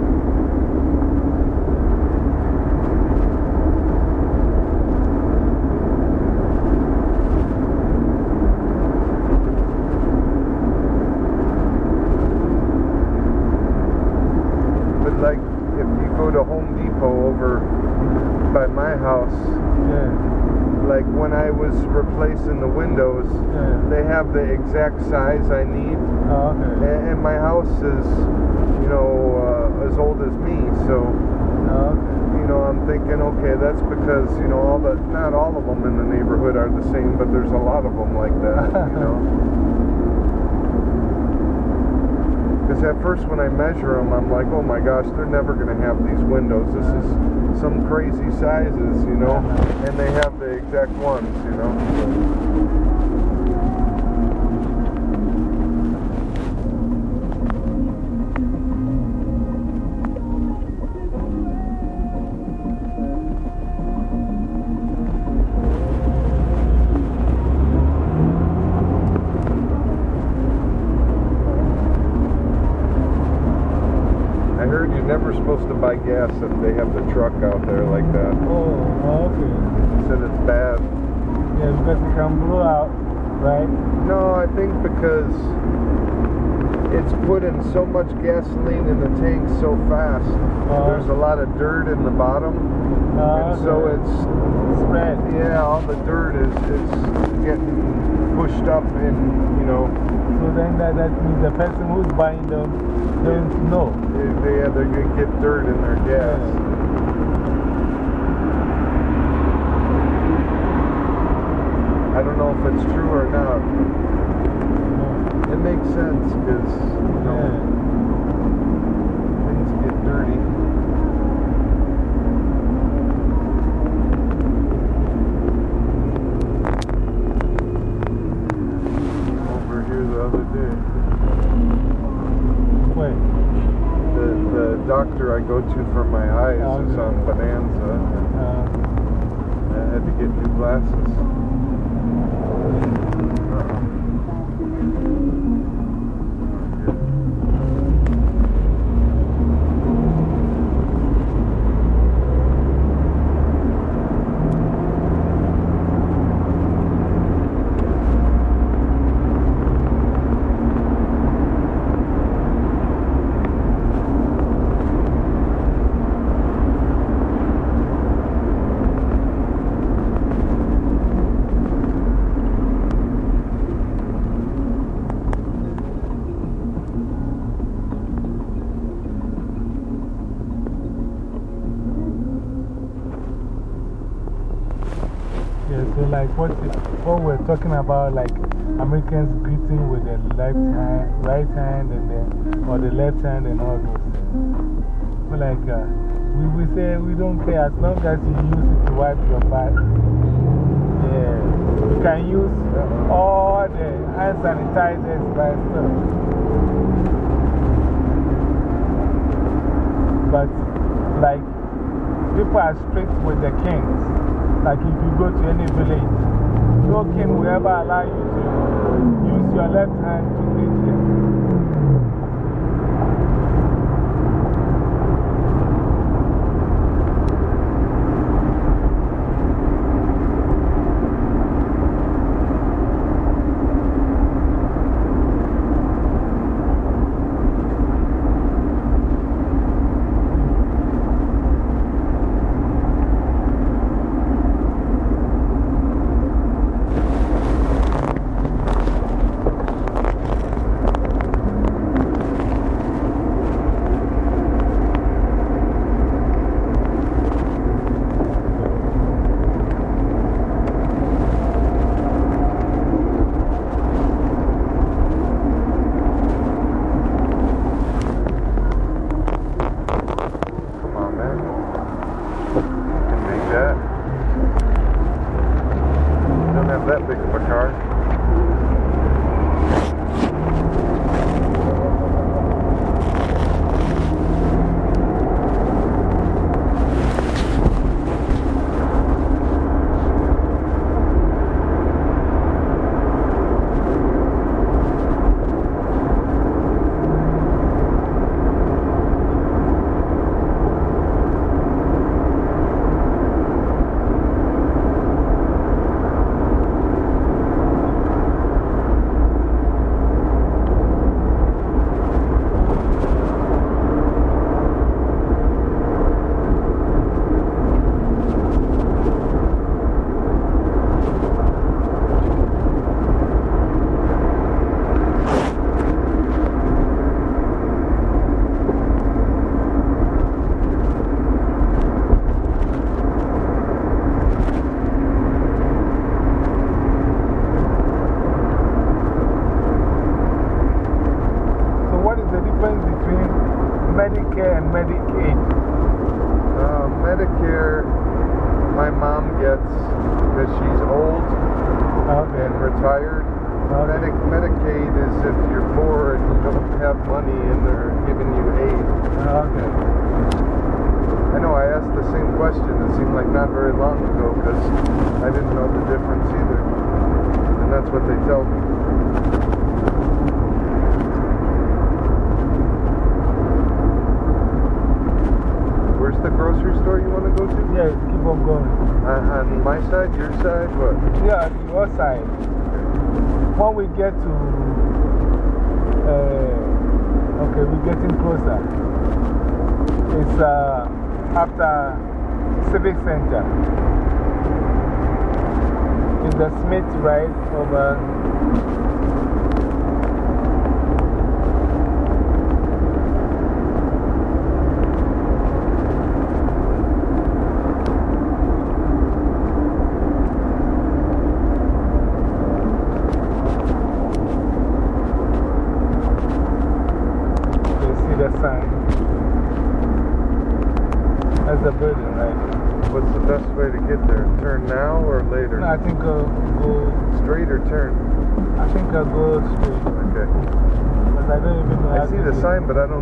But like if you go to Home Depot over by my house, yeah. like when I was replacing the windows, Yeah. they have the exact size I need. Oh, okay. And, and my house is, you know, uh, as old as me, so Oh, okay. you know, I'm thinking, okay, that's because, you know, all the, not all of them in the neighborhood are the same, but there's a lot of them like that, you know. Because at first when I measure them, I'm like, oh my gosh, they're never going to have these windows. This is some crazy sizes, you know, and they have the exact ones, you know. I supposed to buy gas if they have the truck out there like that. Oh, okay. Said it's bad. Yeah, it's because it can blow out, right? No, I think because it's putting so much gasoline in the tank so fast. Uh, there's a lot of dirt in the bottom. Uh, and so okay. it's, spread. yeah, all the dirt is, is getting pushed up in, you know, So then that, that means the person who's buying them don't know. they, they, yeah, they're going to get dirt in their gas. I don't know if it's true or not. It makes sense because, you know, about like Americans greeting with the left hand, right hand and the, or the left hand and all those things. But like uh, we, we say we don't care as long as you use it to wipe your back. Yeah. You can use all the hand sanitizers by itself. But like people are strict with the kings. Like if you go to any village, walking wherever allow you to. Use your left hand to greet him.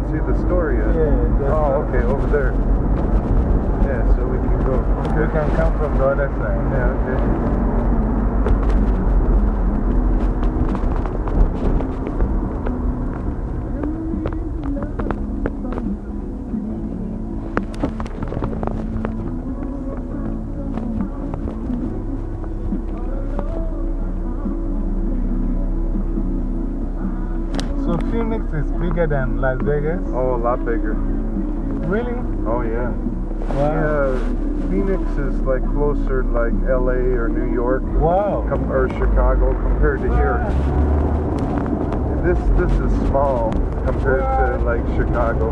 don't see the store. Las Vegas? Oh, a lot bigger. Really? Oh, yeah. Wow. Yeah, Phoenix is like closer like LA or New York. Wow. Com or Chicago compared to wow. here. This, this is small compared wow. to like Chicago.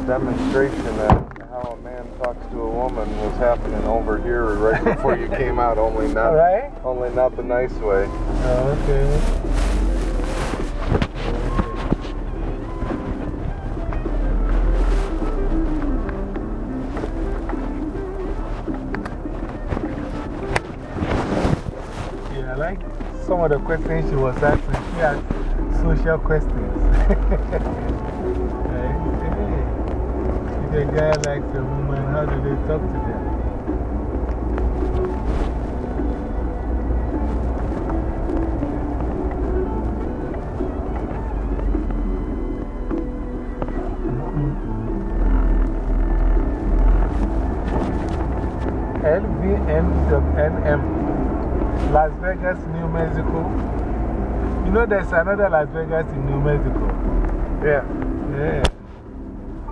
Little demonstration of how a man talks to a woman was happening over here right before you came out, only not, right? only not the nice way. Oh, okay. Yeah, I like some of the questions she was asking. She asked social questions. Hey, hey, if a guy likes a they talk to them? LVNM, Las Vegas, New Mexico. You know, there's another Las Vegas in New Mexico. Yeah. Yeah.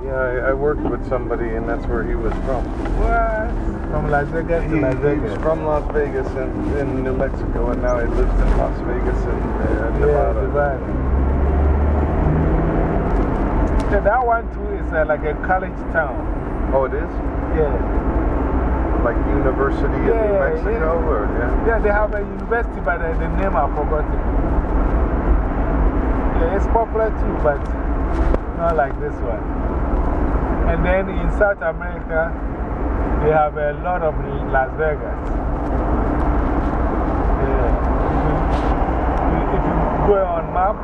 Yeah, I, I worked with somebody, and that's where he was from. What? From Las Vegas to He, Las he's Vegas. from Las Vegas and in New Mexico, and now he lives in Las Vegas and uh, Yeah, Nevada. Nevada. Yeah, that one too is uh, like a college town. Oh, it is? Yeah. Like University of New Mexico? yeah. Or, yeah. Yeah, they have a university, but uh, the name I forgot. It. Yeah, it's popular too, but not like this one. And then in South America, they have a lot of Las Vegas. Yeah. If you, go on map,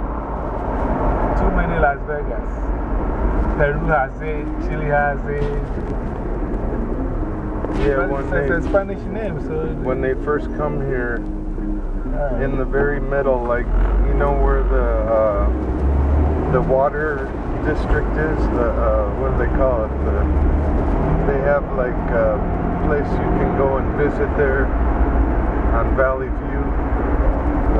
too many Las Vegas. Peru has it, Chile has it. Yeah, when it's, they, it's a Spanish name, so. when they first come here, uh, in the very middle, like, you know where the, uh, the water district is. The, uh, what do they call it? The, they have like a place you can go and visit there on Valley View.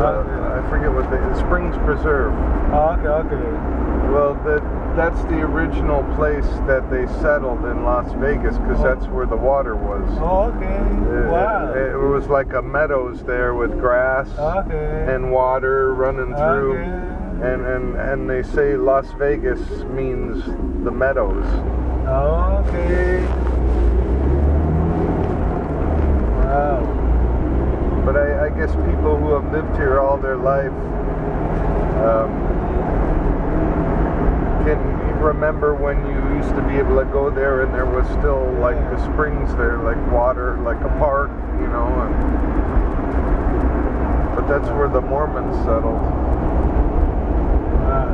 Uh, I forget what they, Springs Preserve. Oh, okay, okay. Well, that, that's the original place that they settled in Las Vegas because that's where the water was. Oh, okay. It- wow. It, it was like a meadows there with grass okay. and water running through. Okay. And, and, and they say Las Vegas means the meadows. Okay. Wow. But I, I guess people who have lived here all their life um, can remember when you used to be able to go there and there was still like the springs there, like water, like a park, you know. And, but that's where the Mormons settled. Wow.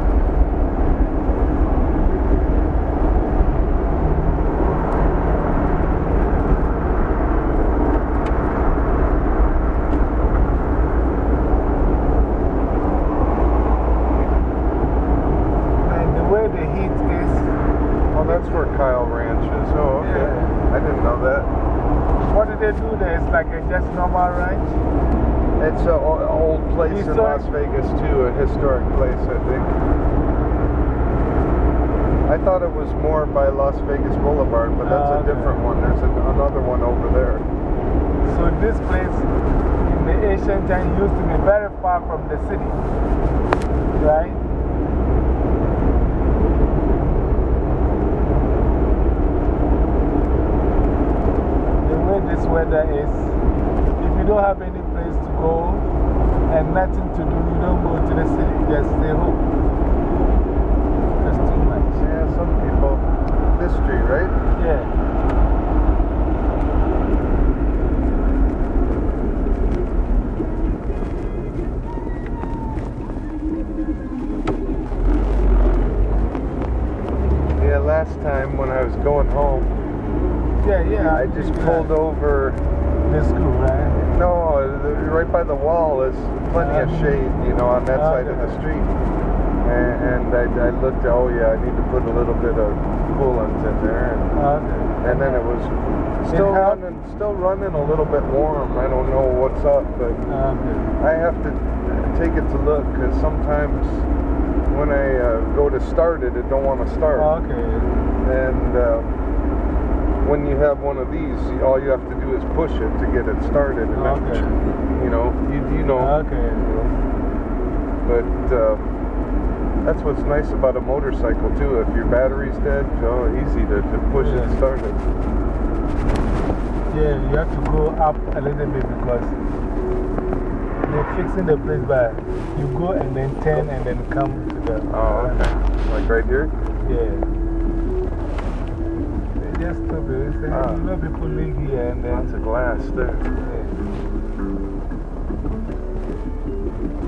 And the way the heat is, Oh, that's where Kiel Ranch is. Oh, okay. Yeah. I didn't know that. what do they do there? It's like a just normal ranch? It's an old place in Historic? Las Vegas, too, a historic place, I think. I thought it was more by Las Vegas Boulevard, but that's a different one. There's an another one over there. So this place in the ancient time used to be very far from the city, right? The way this weather is, if you don't have any place to go and nothing to do, you don't go to the city, you just stay home. That's too much. Yeah, some people. This street, right? Yeah. Yeah, last time when I was going home, Yeah, yeah. I just pulled over. The school, right? No, the- right by the wall is plenty of shade, you know, on that side of the street. And, and I, I looked, oh yeah, I need to put a little bit of coolant in there. And, Okay. and then it was still running, still running a little bit warm. I don't know what's up, but. I have to take it to look because sometimes when I uh, go to start it, it don't want to start. Okay. And uh, when you have one of these, all you have to do is push it to get it started. And then, Okay. you know, you, you know. Okay. But uh, that's what's nice about a motorcycle too. If your battery's dead, oh, easy to, to push it Yeah. started. Yeah, you have to go up a little bit because they're fixing the place, but you go and then turn and then come to the. Oh, okay. Like right here? Yeah. They just stop it. They say, Ah. you know, people live here and then. Lots of glass there.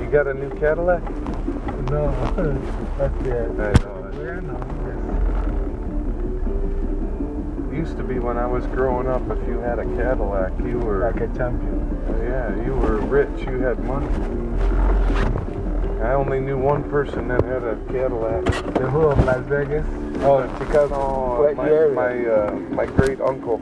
You got a new Cadillac? No, that's the. I know. Used to be when I was growing up, if you had a Cadillac, you were. Like a champion. Yeah, you were rich, you had money. I only knew one person that had a Cadillac. The whole of Las Vegas? Oh, Chicano. What my, area? my, uh, my great uncle.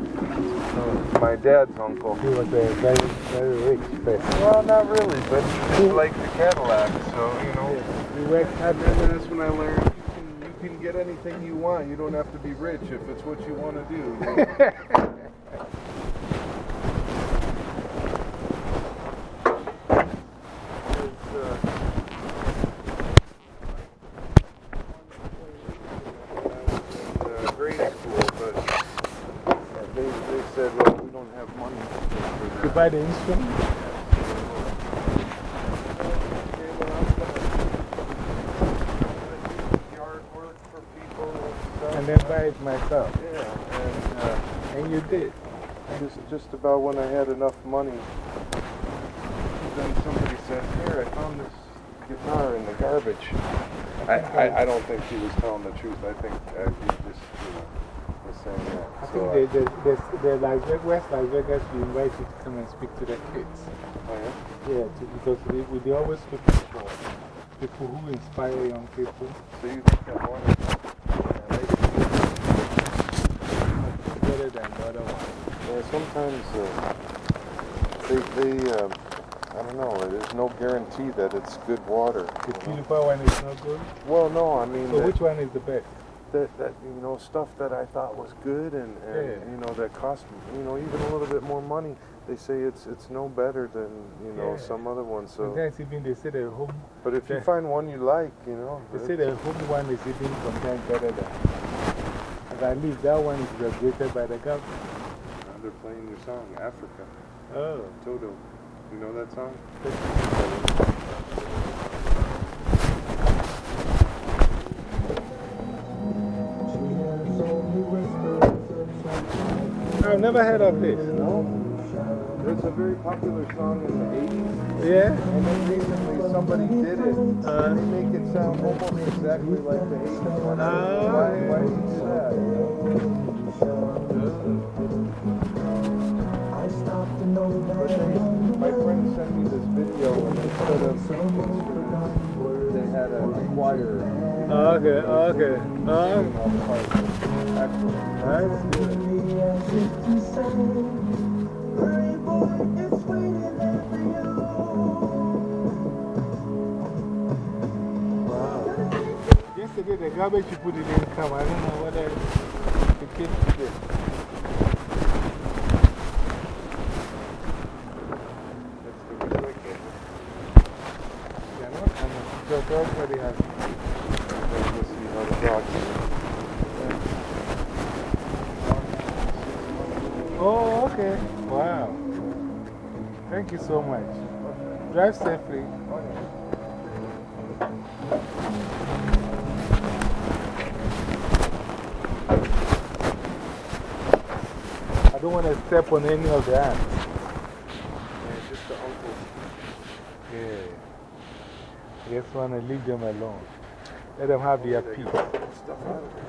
My dad's uncle. He was a very, very rich person. Well, not really, but he liked the Cadillac, so, you know. He worked hard. And that's when I learned can, you can get anything you want. You don't have to be rich if it's what you want to do. It's, uh, in, uh, grade school, but they, they said, well, we don't have money for To that. buy the instrument? Yard work for people and stuff. And then buy it myself. Yeah, and uh, And you did. just, just about when I had enough money, then somebody said, Here, I found this guitar in the garbage. I, I, I don't think he was telling the truth. I think uh, he just you know, was saying that. I So, think the, the, the, the Las Vegas, West Las Vegas, we invite you to come and speak to the kids. oh, yeah? Yeah, to, because we, we they always looking for people who inspire young people. So you think that one sometimes uh, they, they um, I don't know, there's no guarantee that it's good water. The purified one is not good? Well, no, I mean, So that, which one is the best? that, that, you know, stuff that I thought was good and, and Yeah. you know, that cost, you know, even a little bit more money, they say it's, it's no better than, you know, Yeah. some other ones. So, Sometimes even they say the home, but if you find one you like, you know, they say the home one is even sometimes better than. But at least that one is regulated by the government. They're playing your song, Africa. Oh. Toto. You know that song? I've never heard of this. No? It's a very popular song in the 80s. Yeah? And then recently somebody did it. Uh. and they make it sound almost exactly like the 80s one. Oh. why, why do you do that? My friend sent me this video and instead of instruments, they had a, choir. Okay, okay. Oh, singing all the parts. Excellent. that's good. Wow. Yesterday, the garbage people didn't come. I don't know whether the kids did. That's the recycle. They're not coming. So, that's what they have. See how the dogs Oh, okay. Wow. Thank you so much. Drive safely. I don't want to step on any of the ants. Yeah, just the uncle. Yeah. Just want to leave them alone. Let them have their peace. got Stuff out of there.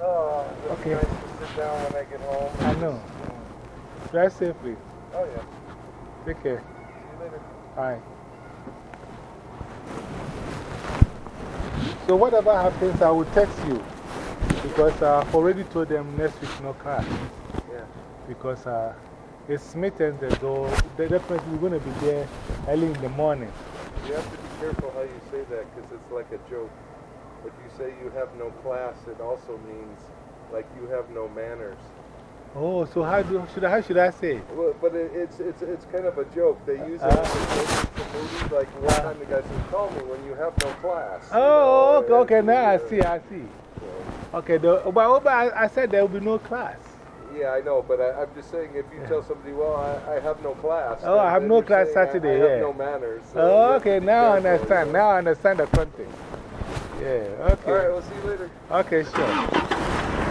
Oh, it's Okay. nice to sit down when I get home. I know. Drive safely. Oh, yeah. Take care. See you later. Bye. So, whatever happens, I will text you. Because I've already told them next week no class. Yeah. Because uh, it's Smith and the door. They're definitely going to be there early in the morning. You have to be careful how you say that because it's like a joke. If you say you have no class, it also means like you have no manners. Oh, so how, do, should, I, how should I say it? Well, but it, it's, it's, it's kind of a joke. They use it Uh. in movies. Like one time the guy said, Call me when you have no class. you Oh, know, okay, okay. Now I see, I see. so, Okay, the, but, but I, I said there will be no class. Yeah, I know, but I, I'm just saying if you tell somebody, well, I, I have no class. Oh, I have no class I- Saturday, I, have yeah. no manners. so you Oh, okay, now I understand. Now I understand the context. Yeah, okay. All right, we'll see you later. Okay, sure.